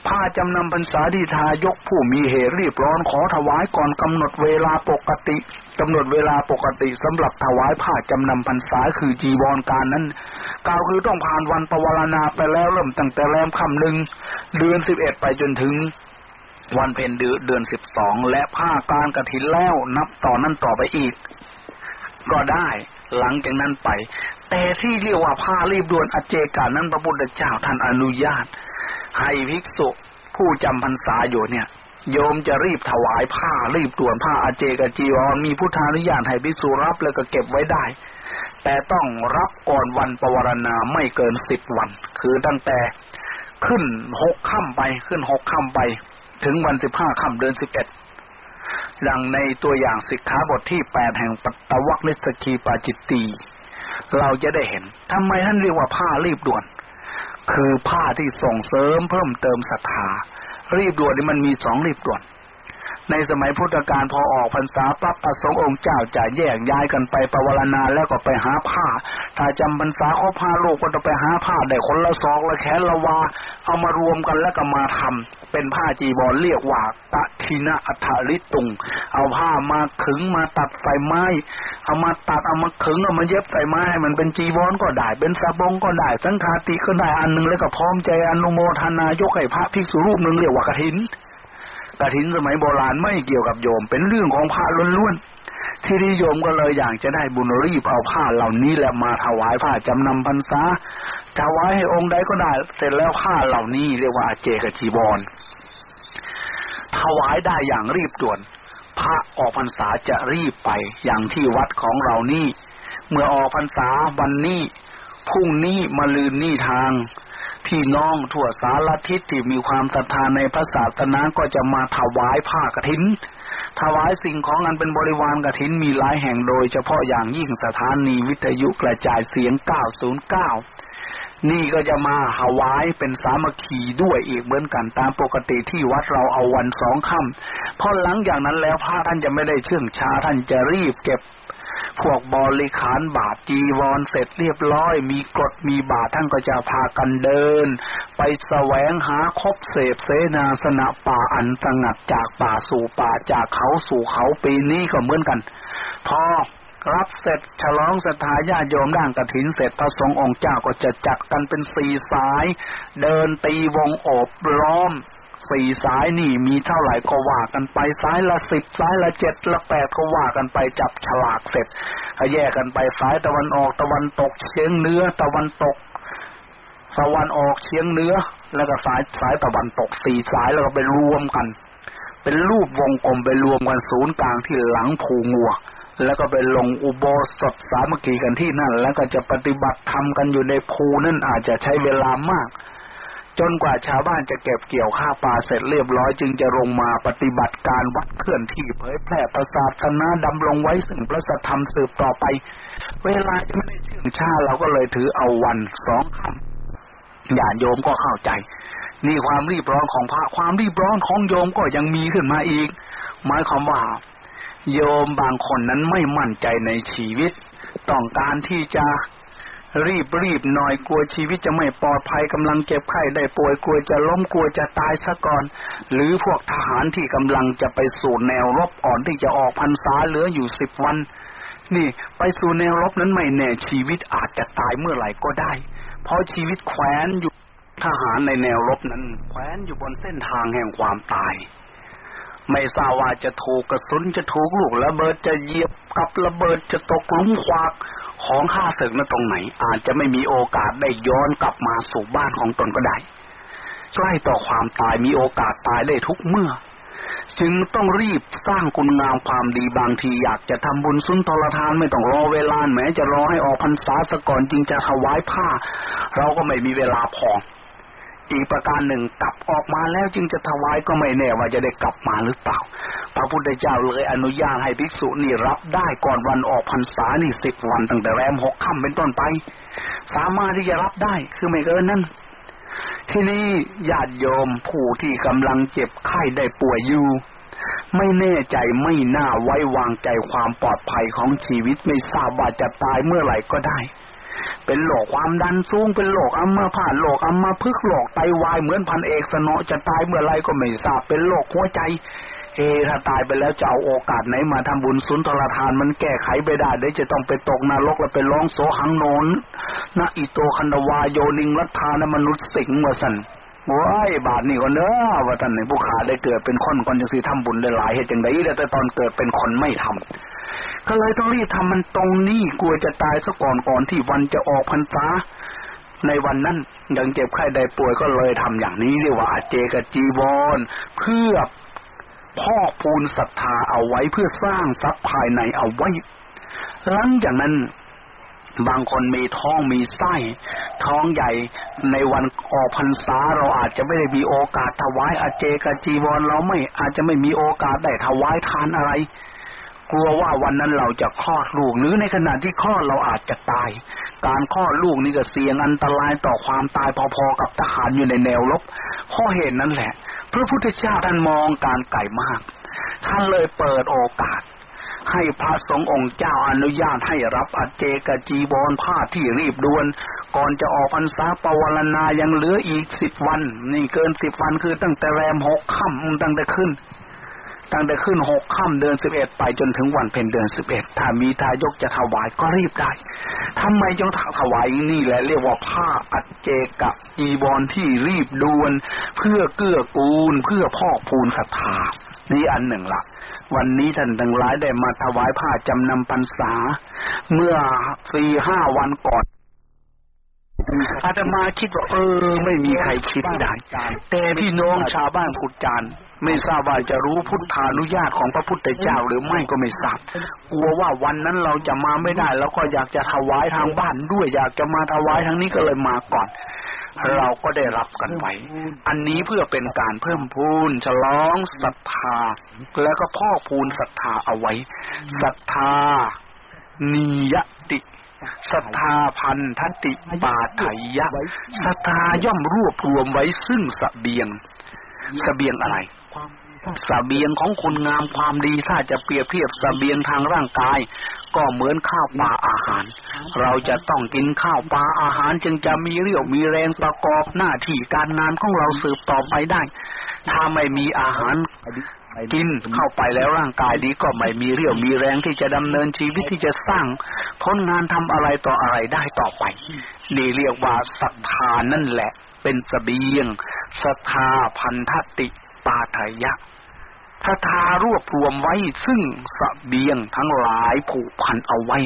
ผ้าจำนำพรรษาที่ทายกผู้มีเหตุรีบร้อนขอถวายก่อนกำหนดเวลาปกติกำหนดเวลาปกติสำหรับถวายผ้าจำนำพรรษาคือจีวรการนั้น กล่าวคือต้องผ่านวันปวารณาไปแล้วเริ่มตั้งแต่แรมค่ำหนึ่งเดือนสิบเอ็ดไปจนถึงวันเพ็ญเดือนสิบสองและผ้าการกระถินแล้วนับต่อนั้นต่อไปอีก ก็ได้หลังจากนั้นไป แต่ที่เรียกว่าผ้ารีบด่วนอเจกานั้นพระพุทธเจ้าท่านอนุญาต ให้ภิกษุผู้จำพรรษาอยู่เนี่ย โยมจะรีบถวายผ้ารีบด่วนผ้าอาเจกจีวรมีพุทธานุญาตให้ภิกษุรับแล้วก็เก็บไว้ได้ แต่ต้องรับก่อนวันปวารณาไม่เกินสิบวัน คือตั้งแต่ขึ้นหกค่ำไปขึ้นหกค่ำไป ถึงวันสิบห้าค่ำเดือนสิบเอ็ดดังในตัวอย่างสิกขาบทที่แปดแห่งปัตตวัคนิสกีปาจิตตีเราจะได้เห็นทำไมท่านเรียกว่าผ้ารีบด่วน คือผ้าที่ส่งเสริมเพิ่มเติมศรัทธารีบด่วนนี่มันมีสองรีบด่วน ในสมัยพุทธกาลพอออกพรรษาปั๊บพระสงฆ์องค์เจ้าจะแยกย้ายกันไปประวรณาแล้วก็ไปหาผ้า ถ้าจำพรรษาเขาพาลูกก็จะไปหาผ้าได้คนละซองละแขนละวา เอามารวมกันแล้วก็มาทำเป็นผ้าจีบอลเรียกว่าตะทินะอัฐริตุง เอาผ้ามาขึงมาตัดใส่ไม้ เอามาตัดเอามาขึงเอามาเย็บใส่ไม้มันเป็นจีวรก็ได้ เป็นสบงก็ได้ สังฆาติก็ได้อันหนึ่งแล้วก็พร้อมใจอนุโมทนายกให้พระภิกษุรูปหนึ่งเรียกว่ากฐิน กฐินสมัยโบราณไม่เกี่ยวกับโยม เป็นเรื่องของพระล้วนๆที่นิยมก็เลยอยากจะได้บุญรีบเอาผ้าเหล่านี้แหละมาถวายผ้าจำนำพรรษาถวายให้องค์ใดก็ได้ เสร็จแล้วผ้าเหล่านี้เรียกว่าเจกจีบอลถวายได้อย่างรีบด่วน พระออกพรรษาจะรีบไปอย่างที่วัดของเรานี่ เมื่อออกพรรษาวันนี้พรุ่งนี้มาลืนนี่ทาง พี่น้องทั่วสารทิศที่มีความศรัทธาในพระศาสนาก็จะมาถวายผ้ากฐิน ถวายสิ่งของอันเป็นบริวารกฐินมีหลายแห่งโดยเฉพาะอย่างยิ่งสถานีวิทยุกระจายเสียง 909 นี่ก็จะมาถวายเป็นสามัคคีด้วยอีกเหมือนกันตามปกติที่วัดเราเอาวันสองค่ำพอหลังอย่างนั้นแล้วพระท่านจะไม่ได้เชื่องช้าท่านจะรีบเก็บ พวกบริขารบาทจีวรเสร็จเรียบร้อย มีกฎมีบาทท่านก็จะพากันเดิน ไปแสวงหาคบเสพเสนาสนะป่าอันสงัดจากป่าสู่ป่าจากเขาสู่เขาปีนี้ก็เหมือนกัน พอรับเสร็จฉลองสถาญาโยมด่างกระถินเสร็จพระสงฆ์องค์เจ้าก็จะจัดกันเป็นสี่สาย เดินตีวงโอบล้อม สี่สายนี่มีเท่าไหร่ก็ว่ากันไปสายละสิบสายละเจ็ดละแปดก็ว่ากันไปจับฉลากเสร็จแยกกันไปสายตะวันออกตะวันตกเฉียงเหนือตะวันตกตะวันออกเฉียงเหนือแล้วก็สายสายตะวันตกสี่สายแล้วก็ไปรวมกัน เป็นรูปวงกลมไปรวมกันศูนย์กลางที่หลังผูงัวแล้วก็ไปลงอุโบสถสามัคคีกันที่นั่น แล้วก็จะปฏิบัติธรรมกันอยู่ในภูนั่นอาจจะใช้เวลามาก จนกว่าชาวบ้านจะเก็บเกี่ยวข้าวปลาเสร็จเรียบร้อยจึงจะลงมาปฏิบัติการวัดเคลื่อนที่เผยแพร่ประสาทนาดำรงไว้ซึ่งพระสัทธรรมสืบต่อไป เวลาจะไม่ได้เชื่องชาเราก็เลยถือเอาวันสองคำอย่าโยมก็เข้าใจ นี่ความรีบร้อนของพระความรีบร้อนของโยมก็ยังมีขึ้นมาอีก หมายความว่า โยมบางคนนั้นไม่มั่นใจในชีวิต ต้องการที่จะ รีบรีบหน่อยกลัวชีวิตจะไม่ปลอดภัยกำลังเจ็บไข้ได้ป่วยกลัวจะล้มกลัวจะตายซะก่อน หรือพวกทหารที่กำลังจะไปสู่แนวรบอ่อนที่จะออกพรรษาเหลืออยู่สิบวัน นี่ไปสู่แนวรบนั้นไม่แน่ชีวิตอาจจะตายเมื่อไหร่ก็ได้ เพราะชีวิตแขวนอยู่ทหารในแนวรบนั้นแขวนอยู่บนเส้นทางแห่งความตาย ไม่ทราบว่าจะถูกกระสุนจะถูกลูกระเบิดจะเหยียบกับระเบิดจะตกลุมควาก ของข้าศึกนั้นตรงไหน อาจจะไม่มีโอกาสได้ย้อนกลับมาสู่บ้านของตนก็ได้ใกล้ต่อความตายมีโอกาสตายได้ทุกเมื่อ จึงต้องรีบสร้างคุณงามความดีบางทีอยากจะทำบุญสุนทรทานไม่ต้องรอเวลาแม้จะรอให้ออกพรรษาสก่อนจึงจะถวายผ้า เราก็ไม่มีเวลาพอ อีกประการหนึ่งกลับออกมาแล้วจึงจะถวายก็ไม่แน่ว่าจะได้กลับมาหรือเปล่า พระพุทธเจ้าเลยอนุญาตให้ภิกษุนี่รับได้ก่อนวันออกพรรษานี่สิบวันตั้งแต่แรมหกค่ำเป็นต้นไป สามารถที่จะรับได้คือไม่เกินนั้นที่นี้ญาติโยมผู้ที่กำลังเจ็บไข้ได้ป่วยอยู่ไม่แน่ใจไม่น่าไว้วางใจความปลอดภัยของชีวิตไม่ทราบว่าจะตายเมื่อไหร่ก็ได้ เป็นโรคความดันสูง เป็นโรคอัมพาตโรคอัมพฤกโรคไตวายเหมือนพันเอกสนอจะตายเมื่อไรก็ไม่ทราบเป็นโรคหัวใจเอถ้าตายไปแล้วจะเอาโอกาสไหนมาทำบุญสุนทรทานมันแก้ไขไปได้เดี๋ยวจะต้องไปตกนรกแล้วไปร้องโสหังโนนนะอิโตคันดวาโยนิงรัฐานมนุษย์สิงห์ว่าสันว้ายบาทนี่คนเด้อว่าท่านในผู้ขาได้เกิดเป็นคนคนจังสีทำบุญได้หลายเหตุจังไดแต่ตอนเกิดเป็นคนไม่ทำ ก็เลยต้องรีบทำมันตรงนี้กลัวจะตายซะก่อนก่อนที่วันจะออกพรรษาในวันนั้นยังเจ็บไข้ได้ป่วยก็เลยทำอย่างนี้เรียกว่าเจกจีวรเพื่อพอกพูนศรัทธาเอาไว้เพื่อสร้างทรัพย์ภายในเอาไว้ หลังจากนั้นบางคนมีท้องมีไส้ ท้องใหญ่ในวันออกพรรษาเราอาจจะไม่ได้มีโอกาสถวายอาเจกจีวรเราไม่อาจจะไม่มีโอกาสได้ถวายทานอะไร กลัวว่าวันนั้นเราจะคลอดลูก หรือในขณะที่คลอดเราอาจจะตาย การคลอดลูกนี่ก็เสี่ยงอันตรายต่อความตายพอๆกับทหารอยู่ในแนวรบเพราะเหตุนั้นแหละ พระพุทธเจ้าท่านมองการไก่มาก ท่านเลยเปิดโอกาส ให้พระสงฆ์องค์เจ้าอนุญาตให้รับอเจกจีบอลผ้าที่รีบด่วน ก่อนจะออกพรรษาปวารณายังเหลืออีกสิบวัน นี่เกินสิบวันคือตั้งแต่แรมหกค่ำตั้งแต่ขึ้น ตั้งแต่ขึ้นหกค่ำเดือนสิบเอ็ดไปจนถึงวันเพ็ญเดือนสิบเอ็ดถ้ามีทายกจะถวายก็รีบได้ทำไมจึงถวายนี่แหละเรียกว่าผ้าอัจเจกะจีบอลที่รีบด่วน เพื่อเกื้อกูล เพื่อพอกพูนศรัทธานี่อันหนึ่งละวันนี้ท่านทั้งหลายได้มาถวายผ้าจำนำพรรษา เมื่อสี่ห้าวันก่อนอาตมาคิดว่าเออ ไม่มีใครคิดได้ แต่พี่น้องชาวบ้านขุดจาน ไม่ทราบว่าจะรู้พุทธานุญาตของพระพุทธเจ้าหรือไม่ก็ไม่ทราบ กลัวว่าวันนั้นเราจะมาไม่ได้ แล้วก็อยากจะถวายทางบ้านด้วย อยากจะมาถวายทางนี้ก็เลยมาก่อน เราก็ได้รับกันไว้ อันนี้เพื่อเป็นการเพิ่มพูนฉลองศรัทธา แล้วก็พ่อพูนศรัทธาเอาไว้ศรัทธานิยติศรัทธาพันธติปาไถยะศรัทธาย่อมรวบรวมไว้ซึ่งสเสบียงสเสบียงอะไร สเบียงของคุณงามความดีถ้าจะเปรียบเทียบสเบียงทางร่างกาย ก็เหมือนข้าวปลาอาหาร เราจะต้องกินข้าวปลาอาหารจึงจะมีเรี่ยวมีแรงประกอบหน้าที่การงานของเราสืบต่อไปได้ ถ้าไม่มีอาหารกินเข้าไปแล้วร่างกายนี้ก็ไม่มีเรี่ยวมีแรงที่จะดำเนินชีวิตที่จะสร้างผลงานทำอะไรต่ออะไรได้ต่อไป นี่เรียกว่าศรัทธานั่นแหละ เป็นสเสบียงศรัทธาพันธติ ปาทยะศรัทธารวบรวมไว้ซึ่งสเบียงทั้งหลายผูกพันเอาไว้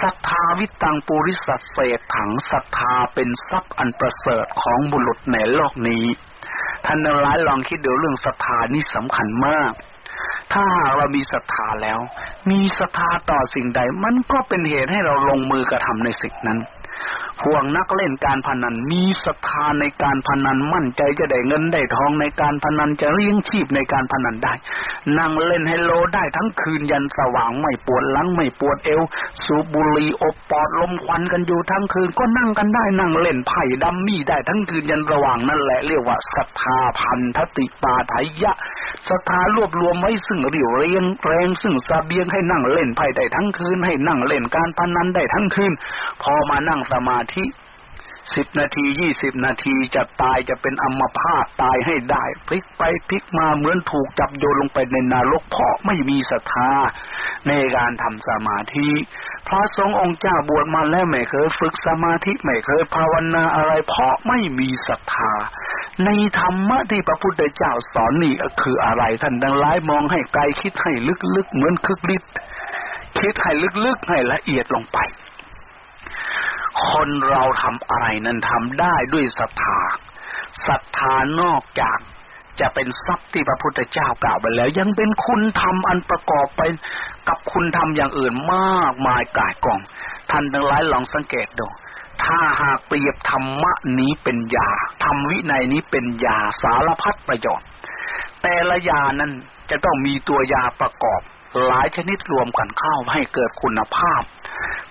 ศรัทธาวิตังปุริสัตเศษถังศรัทธาเป็นทรัพย์อันประเสริฐของบุรุษในโลกนี้ ท่านทั้งหลายลองคิดดูเรื่องศรัทธานี่สำคัญมาก ถ้าเรามีศรัทธาแล้ว มีศรัทธาต่อสิ่งใดมันก็เป็นเหตุให้เราลงมือกระทำในสิ่งนั้น ห่วงนักเล่นการพนันมีศรัทธาในการพนันมั่นใจจะได้เงินได้ทองในการพนันจะเลี้ยงชีพในการพนันได้ นั่งเล่นไฮโลได้ทั้งคืนยันสว่างไม่ปวดหลังไม่ปวดเอว สูบบุหรี่อบปอดลมควันกันอยู่ทั้งคืนก็นั่งกันได้นั่งเล่นไพ่ดัมมี่ได้ทั้งคืนยันสว่างนั่นแหละเรียกว่าศรัทธาพันธติปาทยะศรัทธารวบรวมไว้ซึ่งเรียวเรียงแรงซึ่งสเบียงให้นั่งเล่นไพ่ได้ทั้งคืนให้นั่งเล่นการพนันได้ทั้งคืน พอมานั่งสมาธิสิบนาทียี่สิบนาทีจะตายจะเป็นอัมพาตตายให้ได้ พลิกไปพลิกมาเหมือนถูกจับโยนลงไปในนรกเพราะไม่มีศรัทธาในการทำสมาธิพระสงฆ์องค์เจ้าบวชมาแล้วไม่เคยฝึกสมาธิไม่เคยภาวนาอะไร เพราะไม่มีศรัทธา ในธรรมะที่พระพุทธเจ้าสอนนี่คืออะไรท่านดังร้ายมองให้ไกลคิดให้ลึกๆเหมือนคึกฤทธิ์คิดให้ลึกๆให้ละเอียดลงไป คนเราทำอะไรนั้นทำได้ด้วยศรัทธาศรัทธานอกจากจะเป็นทรัพย์ที่พระพุทธเจ้ากล่าวไปแล้ว ยังเป็นคุณธรรมอันประกอบไปกับคุณธรรมอย่างอื่นมากมายกายกอง ท่านทั้งหลายลองสังเกตดู ถ้าหากเปรียบธรรมะนี้เป็นยาธรรมวินัยนี้เป็นยาสารพัดประโยชน์ แต่ละยานั้นจะต้องมีตัวยาประกอบ หลายชนิดรวมกันเข้าให้เกิดคุณภาพ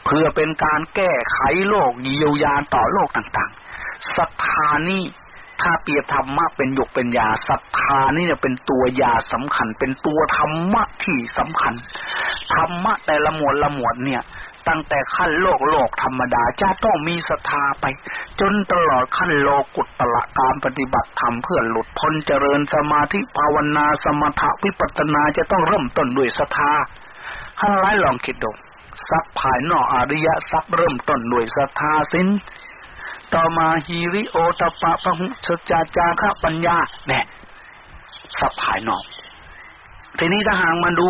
เพื่อเป็นการแก้ไขโรคเยียวยาต่อโรคต่างๆศรัทธานี่ถ้าเปรียบธรรมะเป็นหยกเป็นยาศรัทธานี่เนี่ยเป็นตัวยาสำคัญ เป็นตัวธรรมะที่สำคัญธรรมะแต่ละหมวดละหมวดเนี่ยตั้งแต่ขั้นโลกโลกธรรมดาจะต้องมีศรัทธาไป จนตลอดขั้นโลกุตตละการปฏิบัติธรรมเพื่อหลุดพ้นเจริญสมาธิภาวนาสมถะวิปัสสนาจะต้องเริ่มต้นด้วยศรัทธาท่านหลายลองคิดดู ทรัพย์ภายนอกอริยทรัพย์เริ่มต้นด้วยศรัทธาสินต่อมาฮีริโอตปะพหุสจาจาระปัญญาเนี่ยทรัพย์ภายนอก ทีนี้ถ้าหางมาดู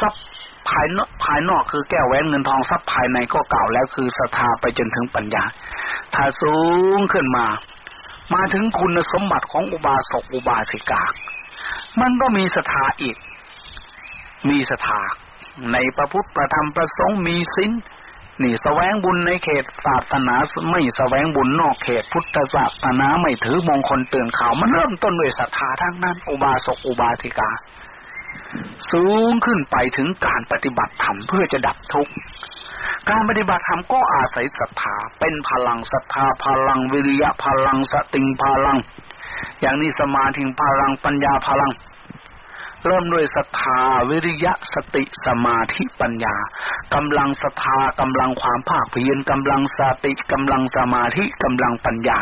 ทรัพย์ภายนอกภายนอกคือแก้วแหวนเงินทองทรัพย์ภายในก็เก่าแล้วคือศรัทธาไปจนถึงปัญญา ถ้าสูงขึ้นมา มาถึงคุณสมบัติของอุบาสกอุบาสิกา มันก็มีศรัทธาอีก มีศรัทธา ในพระพุทธประธรรมประสงค์มีสินนี่สแสวงบุญในเขตศาสนาไม่สแสวงบุญนอกเขตพุทธศาสนาไม่ถือมงคลเตือนข่าวมันเริ่มต้นด้วยศรัทธาทั้งนั้น อุบาสกอุบาสิกา สูงขึ้นไปถึงการปฏิบัติธรรมเพื่อจะดับทุกข์การปฏิบัติธรรมก็อาศัยศรัทธาเป็นพลังศรัทธาพลังวิริยะพลังสติงพลัง อย่างนี้สมาธิพลังปัญญาพลัง เริ่มด้วยศรัทธาวิริยะสติสมาธิปัญญากำลังศรัทธากำลังความภาคเพียรกำลังสติกำลังสมาธิกำลังปัญญา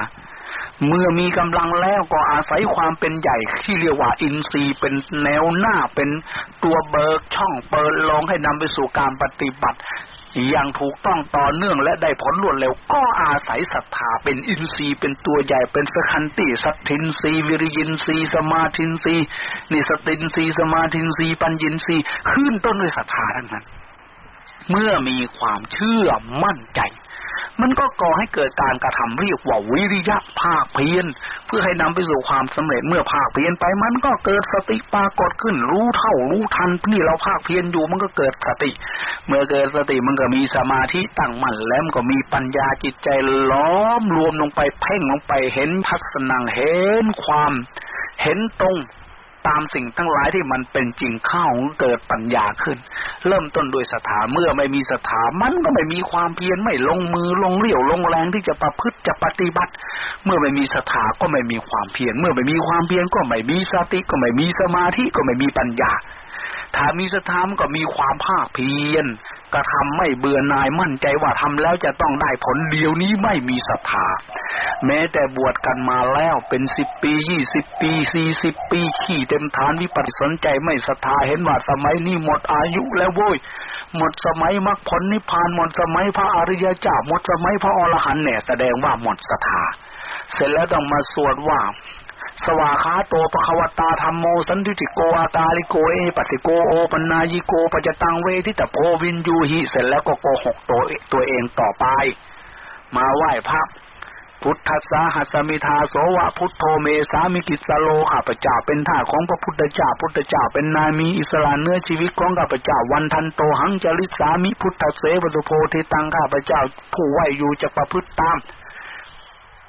เมื่อมีกำลังแล้วก็อาศัยความเป็นใหญ่ที่เรียกว่าอินทรีย์เป็นแนวหน้าเป็นตัวเบิกช่องเปิดลงให้นำไปสู่การปฏิบัติ อย่างถูกต้องต่อเนื่องและได้ผลรวดเร็วก็อาศัยศรัทธาเป็นอินทรีย์เป็นตัวใหญ่เป็นสคันติสัตทินทรีวิริยินทรีสมาทินทรีนี่สตินทรีสมาทินทรีปัญญินทรีขึ้นต้นด้วยศรัทธาทั้งนั้น เมื่อมีความเชื่อมั่นใจ มันก็ก่อให้เกิดการกระทำเรียกว่าวิริยะภาคเพียรเพื่อให้นำไปสู่ความสำเร็จเมื่อภาคเพียรไป มันก็เกิดสติปรากฏขึ้น รู้เท่ารู้ทันที่เราภาคเพียรอยู่มันก็เกิดสติ เมื่อเกิดสติมันก็มีสมาธิตั้งมั่นแล้วมันก็มีปัญญาจิตใจล้อมรวมลงไปเพ่งลงไปเห็นทัศนังเห็นความ เห็นตรง ตามสิ่งทั้งหลายที่มันเป็นจริงเข้าเกิดปัญญาขึ้น เริ่มต้นด้วยสถาเมื่อไม่มีสถามันก็ไม่มีความเพียรไม่ลงมือลงเรี่ยวลงแรงที่จะประพฤติจะปฏิบัติ เมื่อไม่มีสถาก็ไม่มีความเพียรเมื่อไม่มีความเพียรก็ไม่มีสติก็ไม่มีสมาธิก็ไม่มีปัญญาถ้ามีสถามก็มีความภาคเพียร กระทำไม่เบื่อนายมั่นใจว่าทำแล้วจะต้องได้ผลเดียวนี้ไม่มีศรัทธาแม้แต่บวชกันมาแล้วเป็นสิบปียี่สิบปีสี่สิบปีขี่เต็มฐานวิปัสสนใจไม่ศรัทธาเห็นว่าสมัยนี้หมดอายุแล้วโว้ยหมดสมัยมรรคผลนิพพานหมดสมัยพระอริยเจ้าหมดสมัยพระอรหันต์เนี่ยแสดงว่าหมดศรัทธาเสร็จแล้วต้องมาสวดว่า สวากขาโตภควตาธัมโมสันทิฏฐิโกอกาลิโกเอหิปัสสิโกโอปนยิโกปัจจัตตังเวทิตัพโพวิญญูหิเสร็จแล้วก็โกหกตัวตัวเองต่อไป มาไหว้พระพุทธัสสาหัสมิทาโสวะพุทโธเมสามิกิสสโรข้าพเจ้าเป็นทาสของพระพุทธเจ้าพุทธเจ้าเป็นนายมีอิสระเหนือชีวิตของข้าพเจ้าวันทันโตหังจริสสามิพุทธัสเสวะสุโพธิตังข้าพเจ้าผู้ไหว้อยู่จะประพฤติตาม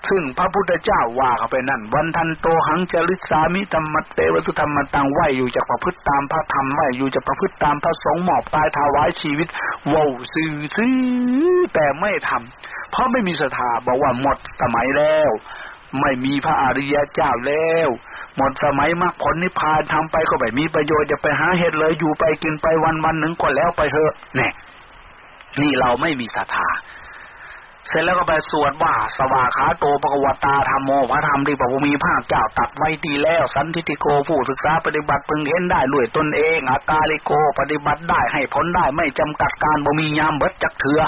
ซึ่งพระพุทธเจ้าว่าเขาไปนั่น วันทันโตหังจริสามิธรรมเตวสุธรรมตังไหวอยู่จากประพฤติตามพระธรรมไหวอยู่จากประพฤติตามพระสงฆ์หมอบตายถาวายชีวิตว้าซื่อซื่อแต่ไม่ทำเพราะไม่มีศรัทธาบอกว่าหมดสมัยแล้ว ไม่มีพระอริยเจ้าแล้วหมดสมัยมรรคผลนิพพานทำไปก็ไม่มีประโยชน์จะไปหาเหตุเลยอยู่ไปกินไปวันวันหนึ่งก็แล้วไปเถอะเนี่ยนี่เราไม่มีศรัทธา เสร็จแล้วก็ไปสวดว่า สวาขาโตปกวตาธรรมโมพระธรรมที่พระมีภาคเจ้าตัดไว้ดีแล้ว สันทิติโกผู้ศึกษาปฏิบัติพึงเห็นได้ด้วยตนเองอากาลิโกปฏิบัติได้ให้ผลได้ไม่จำกัดการบ่มียามเบิดจักเถือ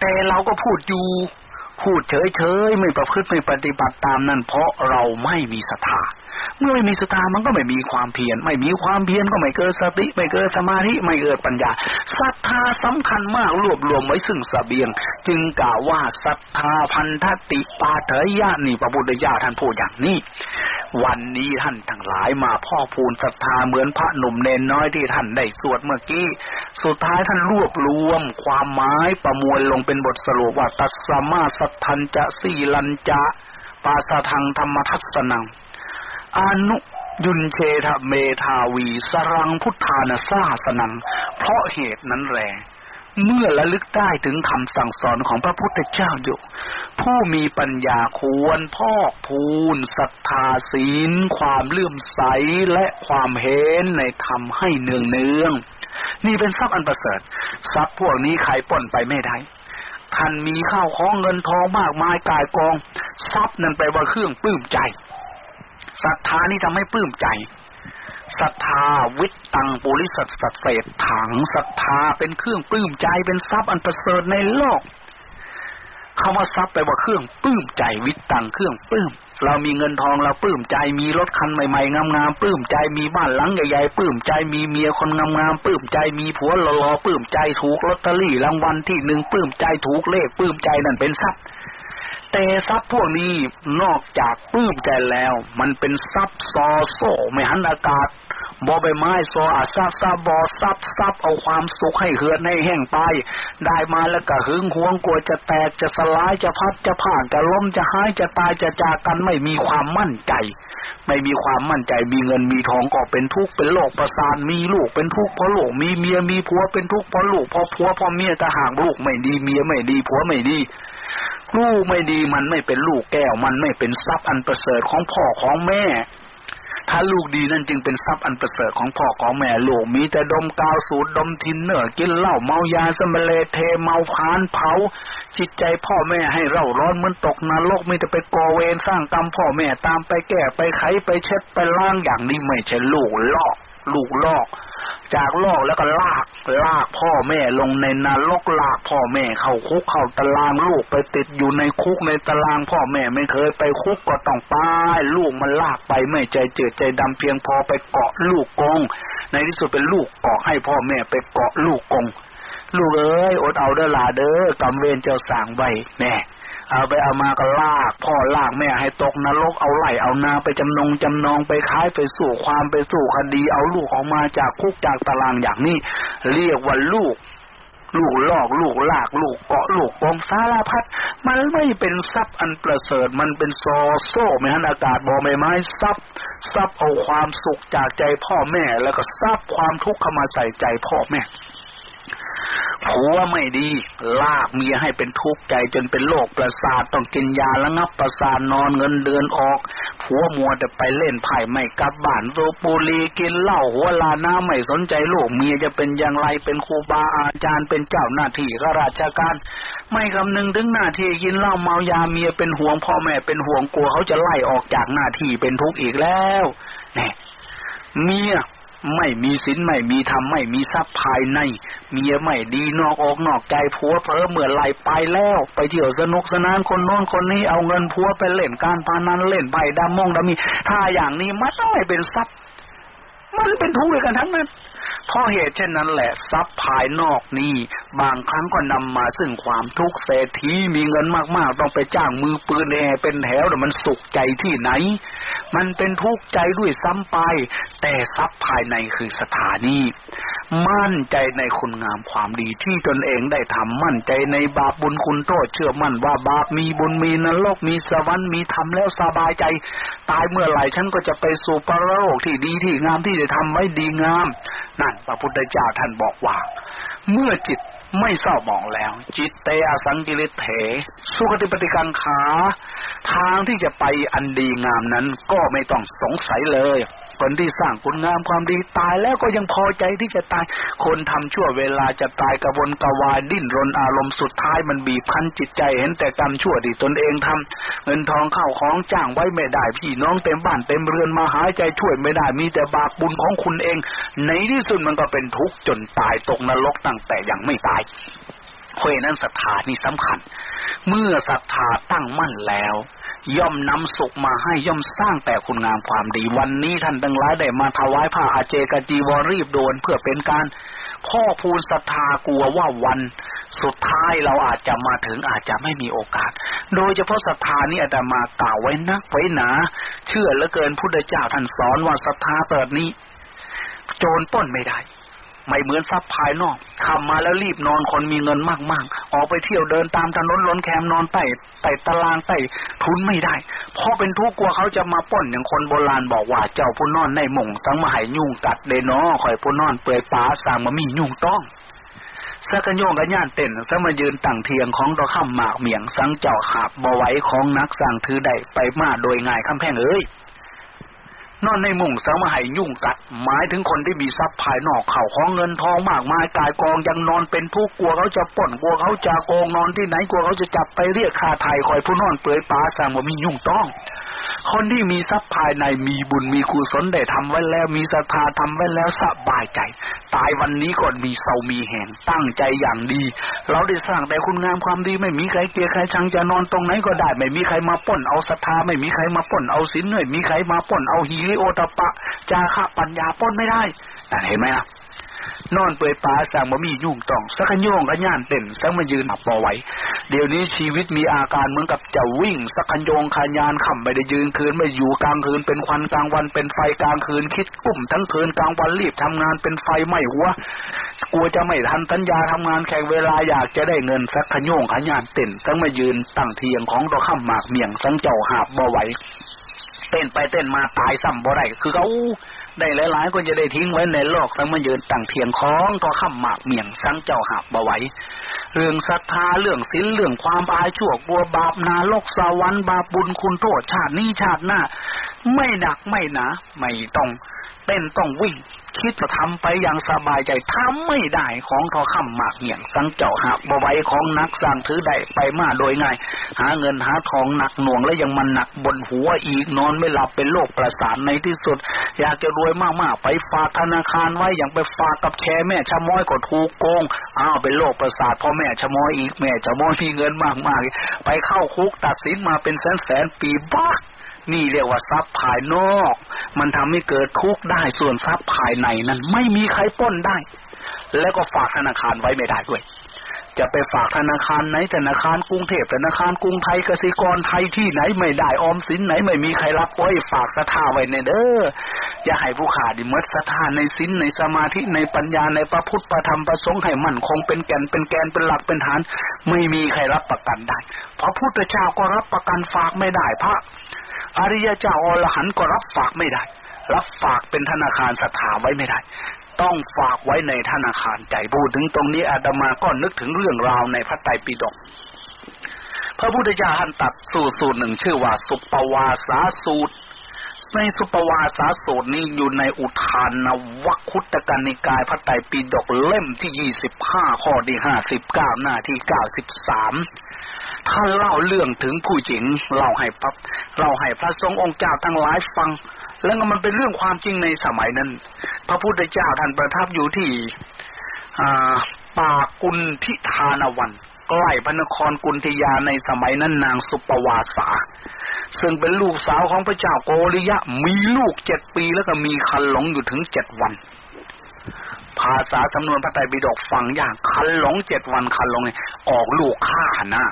แต่เราก็พูดอยู่ พูดเฉยๆไม่ประพฤติไม่ปฏิบัติตามนั้นเพราะเราไม่มีศรัทธา เมื่อไม่มีสตามันก็ไม่มีความเพียรไม่มีความเพียรก็ไม่เกิดสติ ไม่เกิดสมาธิไม่เกิดปัญญาศรัทธาสำคัญมากรวบรวมไว้ซึ่งสเสบียง จึงกล่าวว่าศรัทธาพันธติปาเถยะนี่พระพุทธเจ้าท่านพูดอย่างนี้ วันนี้ท่านทั้งหลายมาพ่อพูนศรัทธาเหมือนพระหนุ่มเนนน้อยที่ท่านได้สวดเมื่อกี้ สุดท้ายท่านรวบรวม ความหมายประมวลลงเป็นบทสรุปว่าตัสมาสัทธันจะสีลันจะปาสะทังธรรมทัศนัง อนุยุนเชทเมทาวี สรังพุทธานาซาสนัง เพราะเหตุนั้นแหลเมื่อระลึกได้ถึงคำสั่งสอนของพระพุทธเจ้าอยู่ ผู้มีปัญญาควรพอกพูนศรัทธาศีล ความเลื่อมใสและความเห็นในธรรมให้เนืองเนือง นี่เป็นทรัพย์อันประเสริฐทรัพย์พวกนี้ใครป่นไปไม่ได้ท่านมีข้าวของเงินทองมากมายกายกอง ทรัพย์นั่นไปว่าเครื่องปลื้มใจ ศรัทธานี่ทำให้ปลื้มใจศรัทธาวิตตังปุริสัตสัตเศษถังศรัทธาเป็นเครื่องปลื้มใจเป็นทรัพย์อันประเสริฐในโลกคำว่าทรัพย์แปลว่าเครื่องปลื้มใจวิตตังเครื่องปลื้มเรามีเงินทองเราปลื้มใจมีรถคันใหม่ๆงามๆปลื้มใจมีบ้านหลังใหญ่ๆปลื้มใจมีเมียคนงามๆปลื้มใจมีผัวหล่อๆปลื้มใจถูกลอตเตอรี่รางวัลที่หนึ่งปลื้มใจถูกเลขปลื้มใจนั่นเป็นทรัพย์ แต่ทรัพย์พวกนี้นอกจากปลื้มใจแล้ว มันเป็นทรัพย์ซอโซไม่หันอากาศบอใบไม้ซออาซาซาบอซับซับเอาความสุขให้เหือนให้แห้งไป ได้มาแล้วก็หึงหวงกลัวจะแตกจะสลายจะพัดจะผ่านจะล้มจะหายจะตายจะจากกันไม่มีความมั่นใจ ไม่มีความมั่นใจมีเงินมีทองก็เป็นทุกข์เป็นโรคประสาทมีลูกเป็นทุกข์เพราะลูกมีเมียมีผัวเป็นทุกข์เพราะลูกเพราะผัวเพราะเมียแต่ห่างลูกไม่ดีเมียไม่ดีผัวไม่ดี ลูกไม่ดีมันไม่เป็นลูกแก้ว มันไม่เป็นทรัพย์อันประเสริฐของพ่อของแม่ ถ้าลูกดีนั่นจึงเป็นทรัพย์อันประเสริฐของพ่อของแม่ลูกมีแต่ดมกาวสูดดมทินเนอร์กินเหล้าเมายาสำมะเลเทเมาผลาญเผา จิตใจพ่อแม่ให้เร่าร้อนเหมือนตกนรกมีแต่ไปก่อเวรสร้างกรรมพ่อแม่ตามไปแก้ไปไขไปเช็ดไปล้างอย่างนี้ไม่ใช่ลูกหรอก ลูกหลอก จากโลกแล้วก็ลากลากพ่อแม่ลงในนรกลากพ่อแม่เข้าคุกเข้าตารางลูกไปติดอยู่ในคุกในตาราง พ่อแม่ไม่เคยไปคุกก็ต้องตายลูกมันลากไปไม่ใจเจือใจดำเพียงพอไปเกาะลูกกง ในที่สุดเป็นลูกเกาะให้พ่อแม่ไปเกาะลูกกง ลูกเอ้ยอดเอาเด้อลาเด้อกำเวรเจ้าสางไว้แน่ เอาไปเอามาก็ลากพ่อลากแม่ให้ตกนรกเอาไหลเอานาไปจำนงจำนองไปขายไปสู่ความไปสู่คดี เอาลูกออกมาจากคุกจากตารางอย่างนี้ เรียกว่าลูก ลูกลอกลูกลากลูกเกาะลูกปองสารพัดมันไม่เป็นทรัพย์อันประเสริฐมันเป็นซอโซ่ไม่หันอากาศบอใบไม้ทรัพย์ทรัพย์เอาความสุขจากใจพ่อแม่ แล้วก็ทรัพย์ความทุกข์เข้ามาใส่ใจพ่อแม่ ผัวไม่ดี ลากเมียให้เป็นทุกข์ใจจนเป็นโรคประสาทต้องกินยาระงับประสาทนอนเงินเดือนออก ผัวมัวแต่ไปเล่นไพ่ไม่กลับบ้านโซปูรีกินเหล้าหัวลาน้าไม่สนใจโลกเมียจะเป็นอย่างไรเป็นครูบาอาจารย์เป็นเจ้าหน้าที่ข้าราชการ ไม่คำนึงถึงหน้าที่กินเหล้าเมายาเมียเป็นห่วงพ่อแม่เป็นห่วงกลัวเขาจะไล่ออกจากหน้าที่เป็นทุกข์อีกแล้วเนี่ยเมีย ไม่มีศีลไม่มีธรรมไม่มีทรัพย์ภายใน เมียไม่ดีนอกออกนอกใจผัวเพ้อเมื่อไหลไปแล้ว ไปเที่ยวสนุกสนานคนโน้นคนนี้เอาเงินผัวไปเล่นการพานันเล่นไพ่ดำมงดำมีถ้าอย่างนี้มันไม่เป็นทรัพย์ มันเป็นทุกข์เลยกันทั้งนั้น เพราะเหตุเช่นนั้นแหละทรัพย์ภายนอกนี้ บางครั้งก็นำมาซึ่งความทุกข์เศรษฐีมีเงินมากๆ ต้องไปจ้างมือปืนแอเป็นแถวแต่มันสุขใจที่ไหน มันเป็นทุกข์ใจด้วยซ้ำไป แต่ทรัพย์ภายในคือสถานีมั่นใจในคุณงามความดีที่ตนเองได้ทำมั่นใจในบาปบุญคุณโทษเชื่อมั่นว่าบาปมีบุญมีนรกมีสวรรค์มีธรรมแล้วสบายใจ ตายเมื่อไหร่ฉันก็จะไปสู่ปรโลกที่ดีที่งามที่ได้ทำไว้ดีงามนั่นพระพุทธเจ้าท่านบอกว่า เมื่อจิตไม่เศร้าหมองแล้ว จิตเตอสังกิริเถ สุขติปฏิกังขา ทางที่จะไปอันดีงามนั้นก็ไม่ต้องสงสัยเลย คนที่สร้างคุณงามความดีตายแล้วก็ยังพอใจที่จะตาย คนทำชั่วเวลาจะตายกระวนกระวายดิ้นรนอารมณ์สุดท้ายมันบีบคั้นจิตใจเห็นแต่กรรมชั่วที่ตนเองทำเงินทองเข้าของจ้างไว้ไม่ได้พี่น้องเต็มบ้านเต็มเรือนมาหายใจช่วยไม่ได้มีแต่บาปบุญของคุณเอง ในที่สุดมันก็เป็นทุกข์จนตายตกนรกตั้งแต่ยังไม่ตายเพราะนั้นศรัทธานี่สำคัญ เมื่อศรัทธาตั้งมั่นแล้ว ย่อมนำสุขมาให้ย่อมสร้างแต่คุณงามความดี วันนี้ท่านตั้งหลายได้มาถวายผ้าอาเจกจีวรีบโดนเพื่อเป็นการพ่อพูนศรัทธากลัวว่าวันสุดท้ายเราอาจจะมาถึงอาจจะไม่มีโอกาส โดยเฉพาะศรัทธานี่อาจจะมากล่าวไว้นักไว้หนา เชื่อเหลือเกินพุทธเจ้าท่านสอนว่าศรัทธาแบบนี้ โจรป้นไม่ได้ ไม่เหมือนทรัพย์ภายนอกขับมาแล้วรีบนอนคนมีเงินมากๆ ออกไปเที่ยวเดินตามถนนล้นแคมนอนใต้ใต้ตารางใต้ทุนไม่ได้ เพราะเป็นทุกข์กลัวเขาจะมาป้นอย่างคนโบราณบอกว่าเจ้าผู้นอนในหม่งสังมาหายยุ่งกัดเดนอคอยผู้นอนเปื่อยป้าสางมามียุ่งต้องสักโยงกันย่านเต้นสมายืนตั้งเทียงของตะข้ามหมากเหมียงสังเจ้าขาบบ่ไหวของนักสร้างถือได้ไปมาโดยง่ายคำแพงเอ้ย นอนในมุ่งสมามห้ยุ่งกัด หมายถึงคนที่มีทรัพย์ภายนอกเข่าของเงินทองมากมายกายกองยังนอนเป็นทุกข์กลัวเขาจะป่นกลัวเขาจะโกงนอนที่ไหนกลัวเขาจะจับไปเรียกค่าไถ่คอยผู้นอนเปลือยปลาสั่งว่ามียุ่งต้อง คนที่มีทรัพย์ภายในมีบุญมีกุศลได้ทำไว้แล้ว มีศรัทธาทำไว้แล้วสบายใจ ตายวันนี้ก่อนมีเศร้ามีแห่งตั้งใจอย่างดี เราได้สร้างแต่คุณงามความดีไม่มีใครเกลียดใครชังจะนอนตรงไหนก็ได้ ไม่มีใครมาป่นเอาศรัทธาไม่มีใครมาป่นเอาศีลไม่มีใครมาป่นเอาฮีริโอตปะ จาคะปัญญาป้นไม่ได้นั่นเห็นไหมล่ะ นอนเปื่อยปลาสั่งบ่มียุ่งต้อง สักโยงกันย่านเต้นสักมายืนหับบ่ไหวเดี๋ยวนี้ชีวิตมีอาการเหมือนกับจะวิ่ง สักโยงขยานขำไม่ได้ยืนคืนไม่อยู่กลางคืนเป็นควันกลางวันเป็นไฟกลางคืนคิดกุ้มทั้งคืนกลางวันรีบทำงานเป็นไฟไหม้หัวกลัวจะไม่ทันสัญญาทำงานแข่งเวลาอยากจะได้เงินสักขยงขยานเต้นสักมายืนตั้งเทียงของตัวข้ามหมากเมี่ยงสังเจ้าหาบบ่ไหวเต้นไปเต้นมาตายซ้ำบ่ได้คือเขา ได้หลายๆคนจะได้ทิ้งไว้ในโลกสังมายืนตั้งเทียงของก็ข้ามหมากเมี่ยงสังเจ้าหับบาไหวเรื่องศรัทธาเรื่องศีลเรื่องความอายชั่วกลัวบาปนาโลกสวรรค์บาปบุญคุณโทษชาตินี้ชาติหน้า ไม่หนักไม่หนาไม่ต้อง เต้นต้องวิ่ง คิดจะทำไปอย่างสบายใจทำไม่ได้ของทอคำหมากเหี่ยงสังเจ้าหักบวไว้ของนักสร้างถือได้ไปมาโดยง่าย หาเงินหาทองหนักหน่วงแล้วยังมันหนักบนหัวอีกนอนไม่หลับเป็นโรคประสาทในที่สุด อยากจะรวยมากๆ ไปฝากธนาคารไว้อย่างไปฝากกับแชร์แม่ชะม้อยก็ถูกโกงอ้าวเป็นโรคประสาทพ่อแม่ชะม้อยอีกแม่ชะม้อยมีเงินมากๆ ไปเข้าคุกตัดสินมาเป็นแสนแสนปีบ้า นี่เรียกว่าทรัพย์ภายนอก มันทำให้เกิดทุกข์ได้ส่วนทรัพย์ภายในนั้น ไม่มีใครป้นได้ แล้วก็ฝากธนาคารไว้ไม่ได้ด้วย จะไปฝากธนาคารไหนธนาคารกรุงเทพธนาคารกรุงไทยกสิกรไทยที่ไหนไม่ได้ออมสินไหนไม่มีใครรับไว้ฝากศรัทธาไว้ในเด้ออย่าให้ผู้ขาดิมดศรัทธาในสินในสมาธิในปัญญาในพระพุทธประธรรมประสงค์ให้มั่นคงเป็นแก่นเป็นแกนเป็นหลักเป็นฐาน ไม่มีใครรับประกันได้พระพุทธเจ้าก็รับประกันฝากไม่ได้พระ อริยเจ้าอรหันต์ก็รับฝากไม่ได้ รับฝากเป็นธนาคารศรัทธาไว้ไม่ได้ ต้องฝากไว้ในธนาคารใจพูดถึงตรงนี้อาตมาก็นึกถึงเรื่องราวในพระไตรปิฎกพระพุทธเจ้าท่านตัดสูตรสูตรหนึ่งชื่อว่า สุปวาสาสูตร ในสุปวาสาสูตรนี้อยู่ในอุทานนวัคคุตกนิกายพระไตรปิฎกเล่มที่ยี่สิบห้าข้อที่ห้าสิบเก้าหน้าที่เก้าสิบสาม ท่านเล่าเรื่องถึงผู้หญิงเล่าให้พระเล่าให้พระสงฆ์องค์เจ้าทั้งหลายฟัง แล้วมันเป็นเรื่องความจริงในสมัยนั้น พระพุทธเจ้าท่านประทับอยู่ที่ป่ากุลทิธานวันใกล้พระนครกุลธิยาในสมัยนั้นนางสุปวาสา ซึ่งเป็นลูกสาวของพระเจ้าโกริยะมีลูกเจ็ดปีแล้วก็มีคันหลงอยู่ถึงเจ็ดวัน ภาษาสำนวนพระไตรปิฎกฟังอย่ากคันหลงเจ็ดวันคันหลงออกลูกฆ่านะ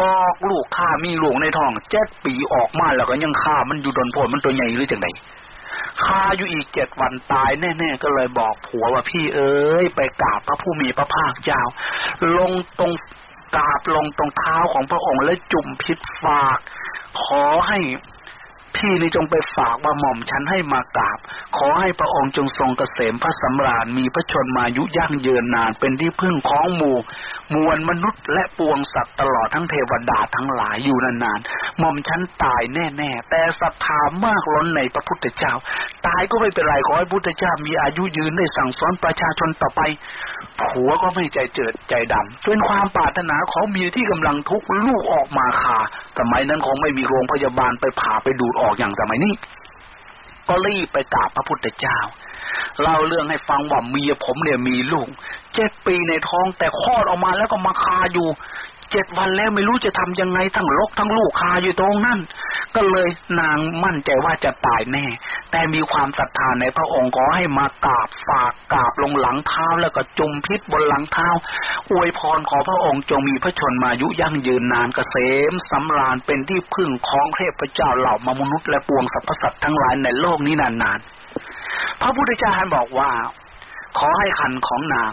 ออกลูกข้ามีลูกในท้องเจ็ดปีออกมาแล้วก็ยังฆ่ามันอยู่ดนพลมันตัวใหญ่หรือจังไดฆ่าอยู่อีกเจ็ดวันตายแน่ๆก็เลยบอกผัวว่าพี่เอ้ยไปกราบพระผู้มีพระภาคเจ้า ลงตรงกราบลงตรงเท้าของพระองค์และจุ่มพิษฝาก ขอให้พี่นี่จงไปฝากว่าหม่อมฉันให้มากราบ ขอให้พระองค์จงทรงเกษมพระสำราญมีพระชนมายุยั่งยืนนานเป็นที่พึ่งของหมู่ มวลมนุษย์และปวงสัตว์ตลอดทั้งเทวดาทั้งหลายอยู่นานๆหม่อมฉันตายแน่ๆ แต่ศรัทธามากล้นในพระพุทธเจ้า ตายก็ไม่เป็นไรขอให้พุทธเจ้ามีอายุยืนได้สั่งสอนประชาชนต่อไป ผัวก็ไม่ใจเจิดใจดำเป็นความปรารถนาของเมียที่กำลังทุกข์ลูกออกมาคาสมัยนั้นคงไม่มีโรงพยาบาลไปผ่าไปดูดออกอย่างสมัยนี้ ก็รีบไปกราบพระพุทธเจ้า เล่าเรื่องให้ฟังว่าเมียผมเนี่ยมีลูกเจ็ดปีในท้องแต่คลอดออกมาแล้วก็มาคาอยู่เจ็ดวันแล้วไม่รู้จะทำยังไงทั้งลกทั้งลูกคาอยู่ตรงนั้น ก็เลยนางมั่นใจว่าจะตายแน่ แต่มีความศรัทธาในพระองค์ขอให้มากราบฝากกราบลงหลังเท้าแล้วก็จุมพิษบนหลังเท้า อวยพรขอพระองค์จงมีพระชนมายุยั่งยืนนานกเกษมสำราญเป็นที่พึ่งของเทพเจ้าเหล่ามนุษย์และปวงสรรพสัตว์ทั้งหลายในโลกนี้นานๆ พระพุทธเจ้าท่านบอกว่า ขอให้คันของนาง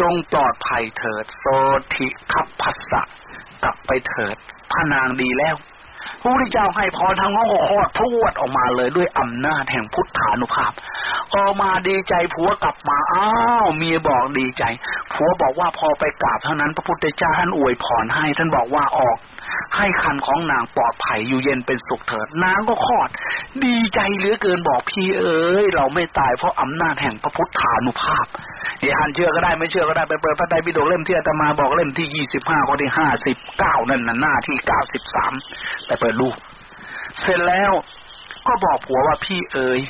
จงปลอดภัยเถิด โสธิคับพัสสะกลับไปเถิดพระนางดีแล้วพระพุทธเจ้าให้พรทางน้องคลอดพรวดออกมาเลยด้วยอำนาจแห่งพุทธานุภาพออกมาดีใจผัวกลับมาอ้าวเมียบอกดีใจผัวบอกว่าพอไปกราบเท่านั้น พระพุทธเจ้าท่านอวยพรให้ ท่านบอกว่าออก ให้คันของนางปลอดภัยอยู่เย็นเป็นสุขเถิดนางก็คลอด ดีใจเหลือเกินบอกพี่เอ้ยเราไม่ตายเพราะอำนาจแห่งพระพุทธานุภาพเดี๋ยวหันเชื่อก็ได้ไม่เชื่อก็ได้ไปเปิดพระไตรปิฎกเล่มที่อาตมาบอกเล่มที่ยี่สิบห้าข้อที่ห้าสิบเก้านั่นน่ะหน้าที่เก้าสิบสามไปเปิดดูเสร็จแล้วก็บอกผัวว่าพี่เอ๋ย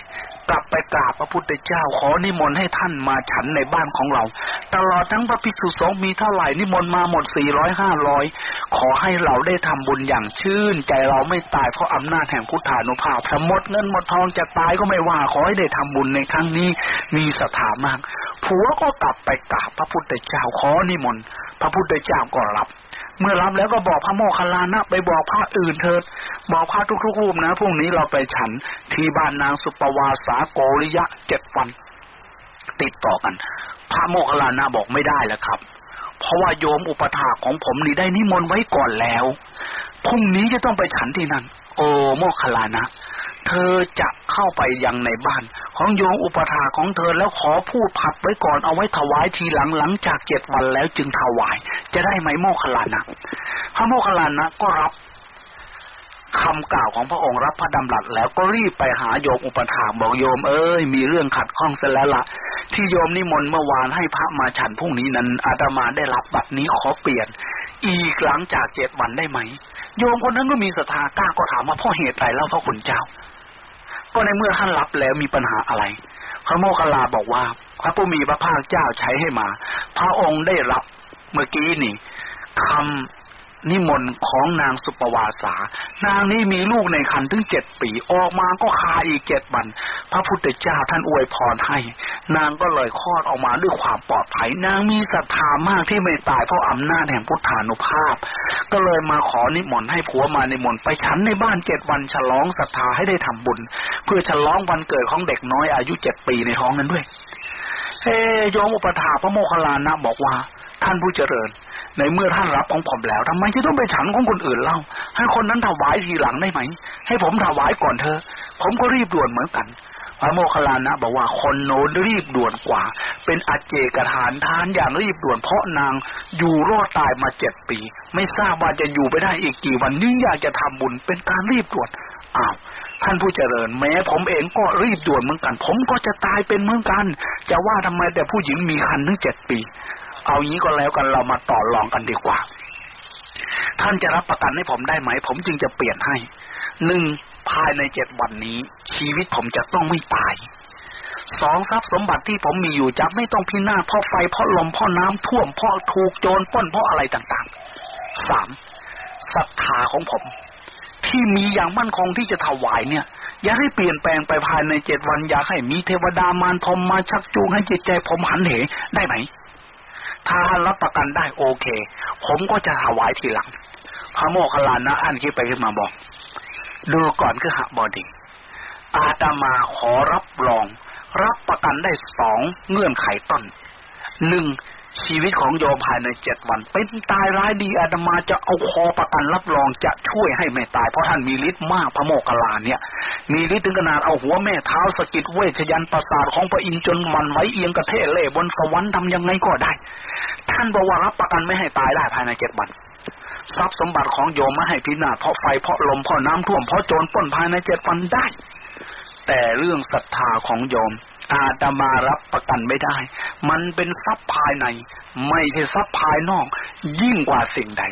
กลับไปกราบพระพุทธเจ้า ขอนิมนต์ให้ท่านมาฉันในบ้านของเรา ตลอดทั้งพระภิกษุสงฆ์มีเท่าไหร่นิมนต์มาหมดสี่ร้อยห้าร้อยขอให้เราได้ทำบุญอย่างชื่น ใจเราไม่ตายเพราะอำนาจแห่งพุทธานุภาพสมดเงินหมดทองจะตายก็ไม่ว่า ขอให้ได้ทำบุญในครั้งนี้มีศรัทธามากผัวก็กลับไปกราบพระพุทธเจ้าขอนิมนต์พระพุทธเจ้าก็รับ เมื่อรับแล้วก็บอกพระโมคคัลลานะไปบอกพระอื่นเถิดบอกพระทุกๆรูปนะพรุ่งนี้เราไปฉัน ที่บ้านนางสุปวาสาโกริยะเจ็ดวัน ติดต่อกัน พระโมคคัลลานะบอกไม่ได้แล้วครับ เพราะว่าโยมอุปถาของผมนี่ได้นิมนต์ไว้ก่อนแล้วพรุ่งนี้จะต้องไปฉันที่นั่นโอโมคคัลลานะ เธอจะเข้าไปยังในบ้าน ของโยมอุปถาของเธอแล้วขอพูดผัดไว้ก่อนเอาไว้ถวายทีหลังหลังจากเจ็ดวันแล้วจึงถวาย จะได้ไหมโมคลานะพระโมคลานะก็รับคำกล่าวของพระองค์รับพระดำรัสแล้วก็รีบไปหาโยมอุปถาบอกโยมเอ้ยมีเรื่องขัดข้องเสร็จแล้วละที่โยมนิมนต์เมื่อวานให้พระมาฉันพรุ่งนี้นั้นอาตมาได้รับบัตรนี้ขอเปลี่ยน อีกหลังจากเจ็ดวันได้ไหม โยมคนนั้นก็มีศรัทธากล้าก็ถามว่าพ่อเหตุไรเล่าพระคุณเจ้า ก็ในเมื่อท่านรับแล้วมีปัญหาอะไร พระโมคคัลลาบอกว่า พระผู้มีพระภาคเจ้าใช้ให้มา พระองค์ได้รับเมื่อกี้นี่คำ นิมนต์ของนางสุปวาสา นางนี้มีลูกในคันถึงเจ็ดปีออกมาก็คาอีกเจ็ดวัน พระพุทธเจ้าท่านอวยพรให้ นางก็เลยคลอดออกมาด้วยความปลอดภัย นางมีศรัทธามากที่ไม่ตายเพราะอำนาจแห่งพุทธานุภาพ ก็เลยมาขอนิมนต์ให้ผัวมานิมนต์ไปฉันในบ้านเจ็ดวันฉลองศรัทธาให้ได้ทำบุญ เพื่อฉลองวันเกิดของเด็กน้อยอายุเจ็ดปีในท้องนั้นด้วยเฮ้ยมอุปถาพระโมคคัลลานะบอกว่า ท่านผู้เจริญ ในเมื่อท่านรับของผมแล้วทำไมจะต้องไปฉันของคนอื่นเล่า ให้คนนั้นถวายทีหลังได้ไหม ให้ผมถวายก่อนเธอ ผมก็รีบด่วนเหมือนกันพระโมคคัลลานะบอกว่าคนโน้นรีบด่วนกว่า เป็นอเจกทานทานอย่างรีบด่วนเพราะนางอยู่รอดตายมาเจ็ดปี ไม่ทราบว่าจะอยู่ไปได้อีกกี่วันยิ่อยากจะทำบุญเป็นการรีบด่วนอ้าวท่านผู้เจริญ แม้ผมเองก็รีบด่วนเหมือนกัน ผมก็จะตายเป็นเหมือนกัน จะว่าทำไมแต่ผู้หญิงมีคันถึงเจ็ดปี เอางี้ก็แล้วกันเรามาต่อรองกันดีกว่า ท่านจะรับประกันให้ผมได้ไหม ผมจึงจะเปลี่ยนให้หนึ่งภายในเจ็ดวันนี้ ชีวิตผมจะต้องไม่ตายสองทรัพย์สมบัติที่ผมมีอยู่จะไม่ต้องพินาศเพราะไฟเพราะลมเพราะน้ำท่วมเพราะถูกโจรป้นเพราะอะไรต่างๆสามศรัทธาของผม ที่มีอย่างมั่นคงที่จะถวายเนี่ย อย่าให้เปลี่ยนแปลงไปภายในเจ็ดวัน อย่าให้มีเทวดามารพรมมาชักจูงให้จิตใจผมหันเหได้ไหม ถ้าท่านรับประกันได้โอเค ผมก็จะถวายทีหลังพระโมคคัลลานะอันคิดไปขึ้นมาบอก ดูก่อนคือหบอดีอาตมาขอรับรอง รับประกันได้สองเงื่อนไขต้นหนึ่ง ชีวิตของโยมภายในเจ็ดวัน เป็นตายร้ายดีอาตมาจะเอาคอประกันรับรองจะช่วยให้ไม่ตายเพราะท่านมีฤทธิ์มากพระโมคคัลลาเนี่ย มีฤทธิ์ถึงขนาดเอาหัวแม่เท้าสกิดเวชยันประสาทของพระอินทร์จนมันไว้เอียงกระเทเล่บนสวรรค์ทำยังไงก็ได้ ท่านบอกว่ารับประกันไม่ให้ตายได้ภายในเจ็ดวันทรัพย์สมบัติของโยมไม่ให้พินาศเพราะไฟเพราะลมเพราะน้ำท่วมเพราะโจรป้นภายในเจ็ดวันได้ แต่เรื่องศรัทธาของโยม อาตมารับประกันไม่ได้ มันเป็นทรัพย์ภายใน ไม่ใช่ทรัพย์ภายนอก ยิ่งกว่าสิ่งใด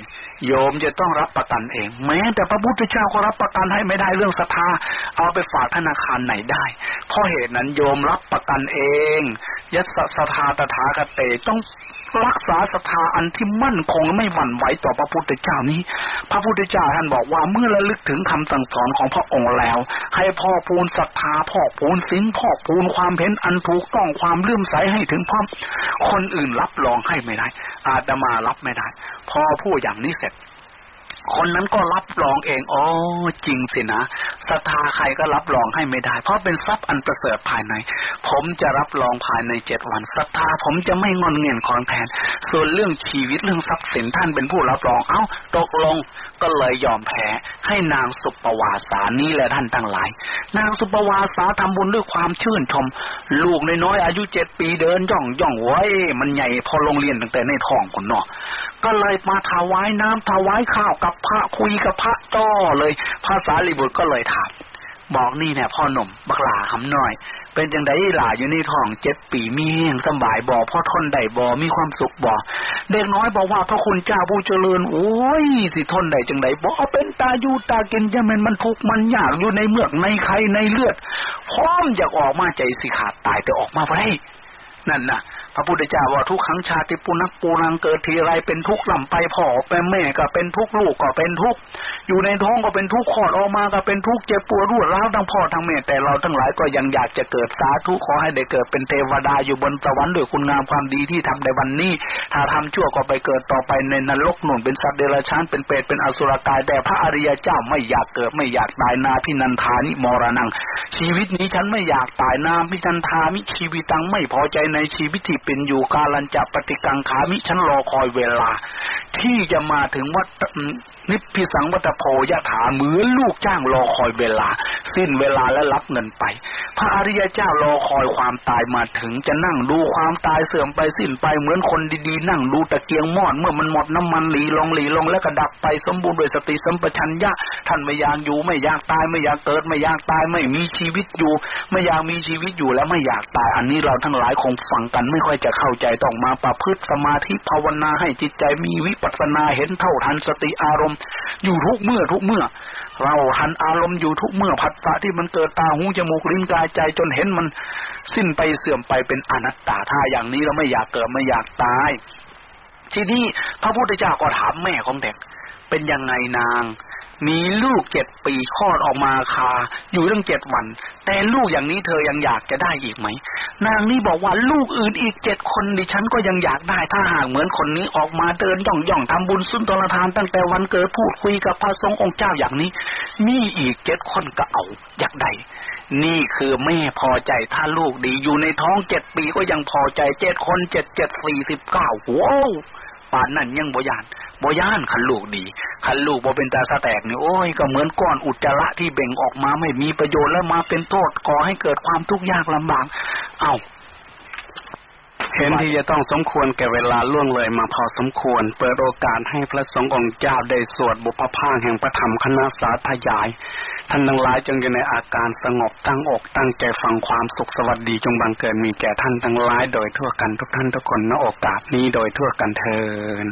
โยมจะต้องรับประกันเอง แม้แต่พระพุทธเจ้าก็รับประกันให้ไม่ได้เรื่องศรัทธาเอาไปฝากธนาคารไหนได้ เพราะเหตุนั้นโยมรับประกันเอง ยัสสธาตถาคเตต้องรักษาศรัทธาอันที่มั่นคงไม่หวั่นไหวต่อพระพุทธเจ้านี้ พระพุทธเจ้าท่านบอกว่าเมื่อระลึกถึงคำสั่งสอนของพระองค์แล้ว ให้พ่อพูนศรัทธาพ่อพูนศีลพ่อพูนความเห็นอันถูกต้องความเลื่อมใสให้ถึงพร้อมคนอื่นรับรองให้ไม่ได้ อาตมารับไม่ได้ พอพูดอย่างนี้เสร็จ คนนั้นก็รับรองเองอ๋อจริงสินะศรัทธาใครก็รับรองให้ไม่ได้ เพราะเป็นทรัพย์อันประเสริฐภายใน ผมจะรับรองภายในเจ็ดวันศรัทธาผมจะไม่งอนเงียนของแทน ส่วนเรื่องชีวิตเรื่องทรัพย์สินท่านเป็นผู้รับรอง เอ้าตกลงก็เลยยอมแพ้ให้นางสุปวาสานี้แหละท่านทั้งหลาย นางสุปวาสาทำบุญด้วยความชื่นชม ลูกน้อยอายุเจ็ดปีเดินย่องย่องไว้มันใหญ่พอโรงเรียนตั้งแต่ในท้องคนเนาะ ก็เลยมาถวายน้ำถวายข้าวกับพระคุยกับพระต่อเลยภาษาลิบุตรก็เลยถามบอกนี่เนี่ยพ่อหนุ่มบักหลาคำหน้อย เป็นจังไดหลาอยู่ในท้องเจ็ดปีมีเงสบายบ่พ่อทนได้บ่มีความสุขบ่เด็กน้อยบอกว่าพระคุณเจ้าผู้เจริญโอ้ยสิทนได้จังไดบ่เป็นตาอยู่ตากินจะมันมันทุกข์มันยากอยู่ในเมือกในไข่ในเลือด พร้อมอยากออกมาใจสิขาดตายแต่ออกมาไ่นั่นน่ะ พระพุทธเจ้าว่าทุกขังชาติปุนักปูนังเกิดทีไรเป็นทุกข์ลำไปพ่อไปแม่ก็เป็นทุกข์ลูกก็เป็นทุกข์อยู่ในท้องก็เป็นทุกข์คลอดออกมาก็เป็นทุกข์เจ็บปวดรวดร้าวทั้งพ่อทั้งแม่แต่เราทั้งหลายก็ยังอยากจะเกิดสาธุขอให้ได้เกิดเป็นเทวดาอยู่บนสวรรค์ด้วยคุณงามความดีที่ทำในวันนี้ ถ้าทำชั่วก็ไปเกิดต่อไปในนรกหนุนเป็นสัตว์เดรัจฉานเป็นเปรตเป็นอสุรกาย แต่พระอริยเจ้าไม่อยากเกิดไม่อยากตายนาพินันทานิมรณัง ชีวิตนี้ฉันไม่อยากตายนาพินันทามิชีวิตังไม่พอใจในชีวิตที่เป็นอยู่กาลันจะปฏิกังขามิฉันรอคอยเวลา ที่จะมาถึงวัดนิพพิสังวัตโพยะถาเหมือนลูกจ้างรอคอยเวลา สิ้นเวลาและรับเงินไป พระอริยเจ้ารอคอยความตายมาถึงจะนั่งดูความตายเสื่อมไปสิ้นไปเหมือนคนดีๆ นั่งดูตะเกียงมอดเมื่อมันหมดน้ำมันหลีลงหลีลงแล้วก็ดับไปสมบูรณ์ด้วยสติสัมปชัญญะท่านไม่อยากอยู่ไม่อยากตายไม่อยากเกิดไม่อยากตายไม่มีชีวิตอยู่ ไม่อยากมีชีวิตอยู่แล้วไม่อยากตาย อันนี้เราทั้งหลายคงฟังกันไม่ค่อยจะเข้าใจต้องมาประพฤติสมาธิภาวนาให้จิตใจมีวิปัสสนาเห็นเท่าทันสติอารมณ์อยู่ทุกเมื่อทุกเมื่อ เราหันอารมณ์อยู่ทุกเมื่อผัสสะที่มันเกิดตาหูจมูกลิ้นกายใจจนเห็นมัน สิ้นไปเสื่อมไปเป็นอนัตตาถ้าอย่างนี้เราไม่อยากเกิดไม่อยากตาย ทีนี้พระพุทธเจ้าก็ถามแม่ของเด็กเป็นยังไงนาง มีลูกเจ็ดปีคลอดออกมาคา อยู่ตั้งเจ็ดวัน แต่ลูกอย่างนี้เธอยังอยากจะได้อีกไหม นางนี่บอกว่าลูกอื่นอีกเจ็ดคนดิฉันก็ยังอยากได้ถ้าหากเหมือนคนนี้ออกมาเดินย่องย่องทำบุญสุนทรทาน ตั้งแต่วันเกิดพูดคุยกับพระสงฆ์องค์เจ้าอย่างนี้ มีอีกเจ็ดคนก็เอาอยากได้นี่คือแม่พอใจถ้าลูกดีอยู่ในท้องเจ็ดปีก็ยังพอใจเจ็ดคนเจ็ดเจ็ดสี่สิบเก้าว้า ป่านนั้นยังบยานบย่านขันลูกดีขันลูกบ่เป็นตาสแตกนี่โอ้ยก็เหมือนก้อนอุจจาระที่เบ่งออกมาไม่มีประโยชน์แล้วมาเป็นโทษก่อให้เกิดความทุกข์ยากลำบาก เอา้า เห็นที่จะต้องสมควรแก่เวลาล่วงเลยมาพอสมควร เปิดโอกาสให้พระสงฆ์องค์เจ้าได้สวดบุพภาคแห่งพระธรรมคณะสาธยาย ท่านทั้งหลายจงอยู่ในอาการสงบตั้งอกตั้งใจฟังความสุขสวัสดีจงบังเกิดมีแก่ท่านทั้งหลายโดยทั่วกันทุกท่านทุกคนณโอกาสนี้โดยทั่วกันเทิน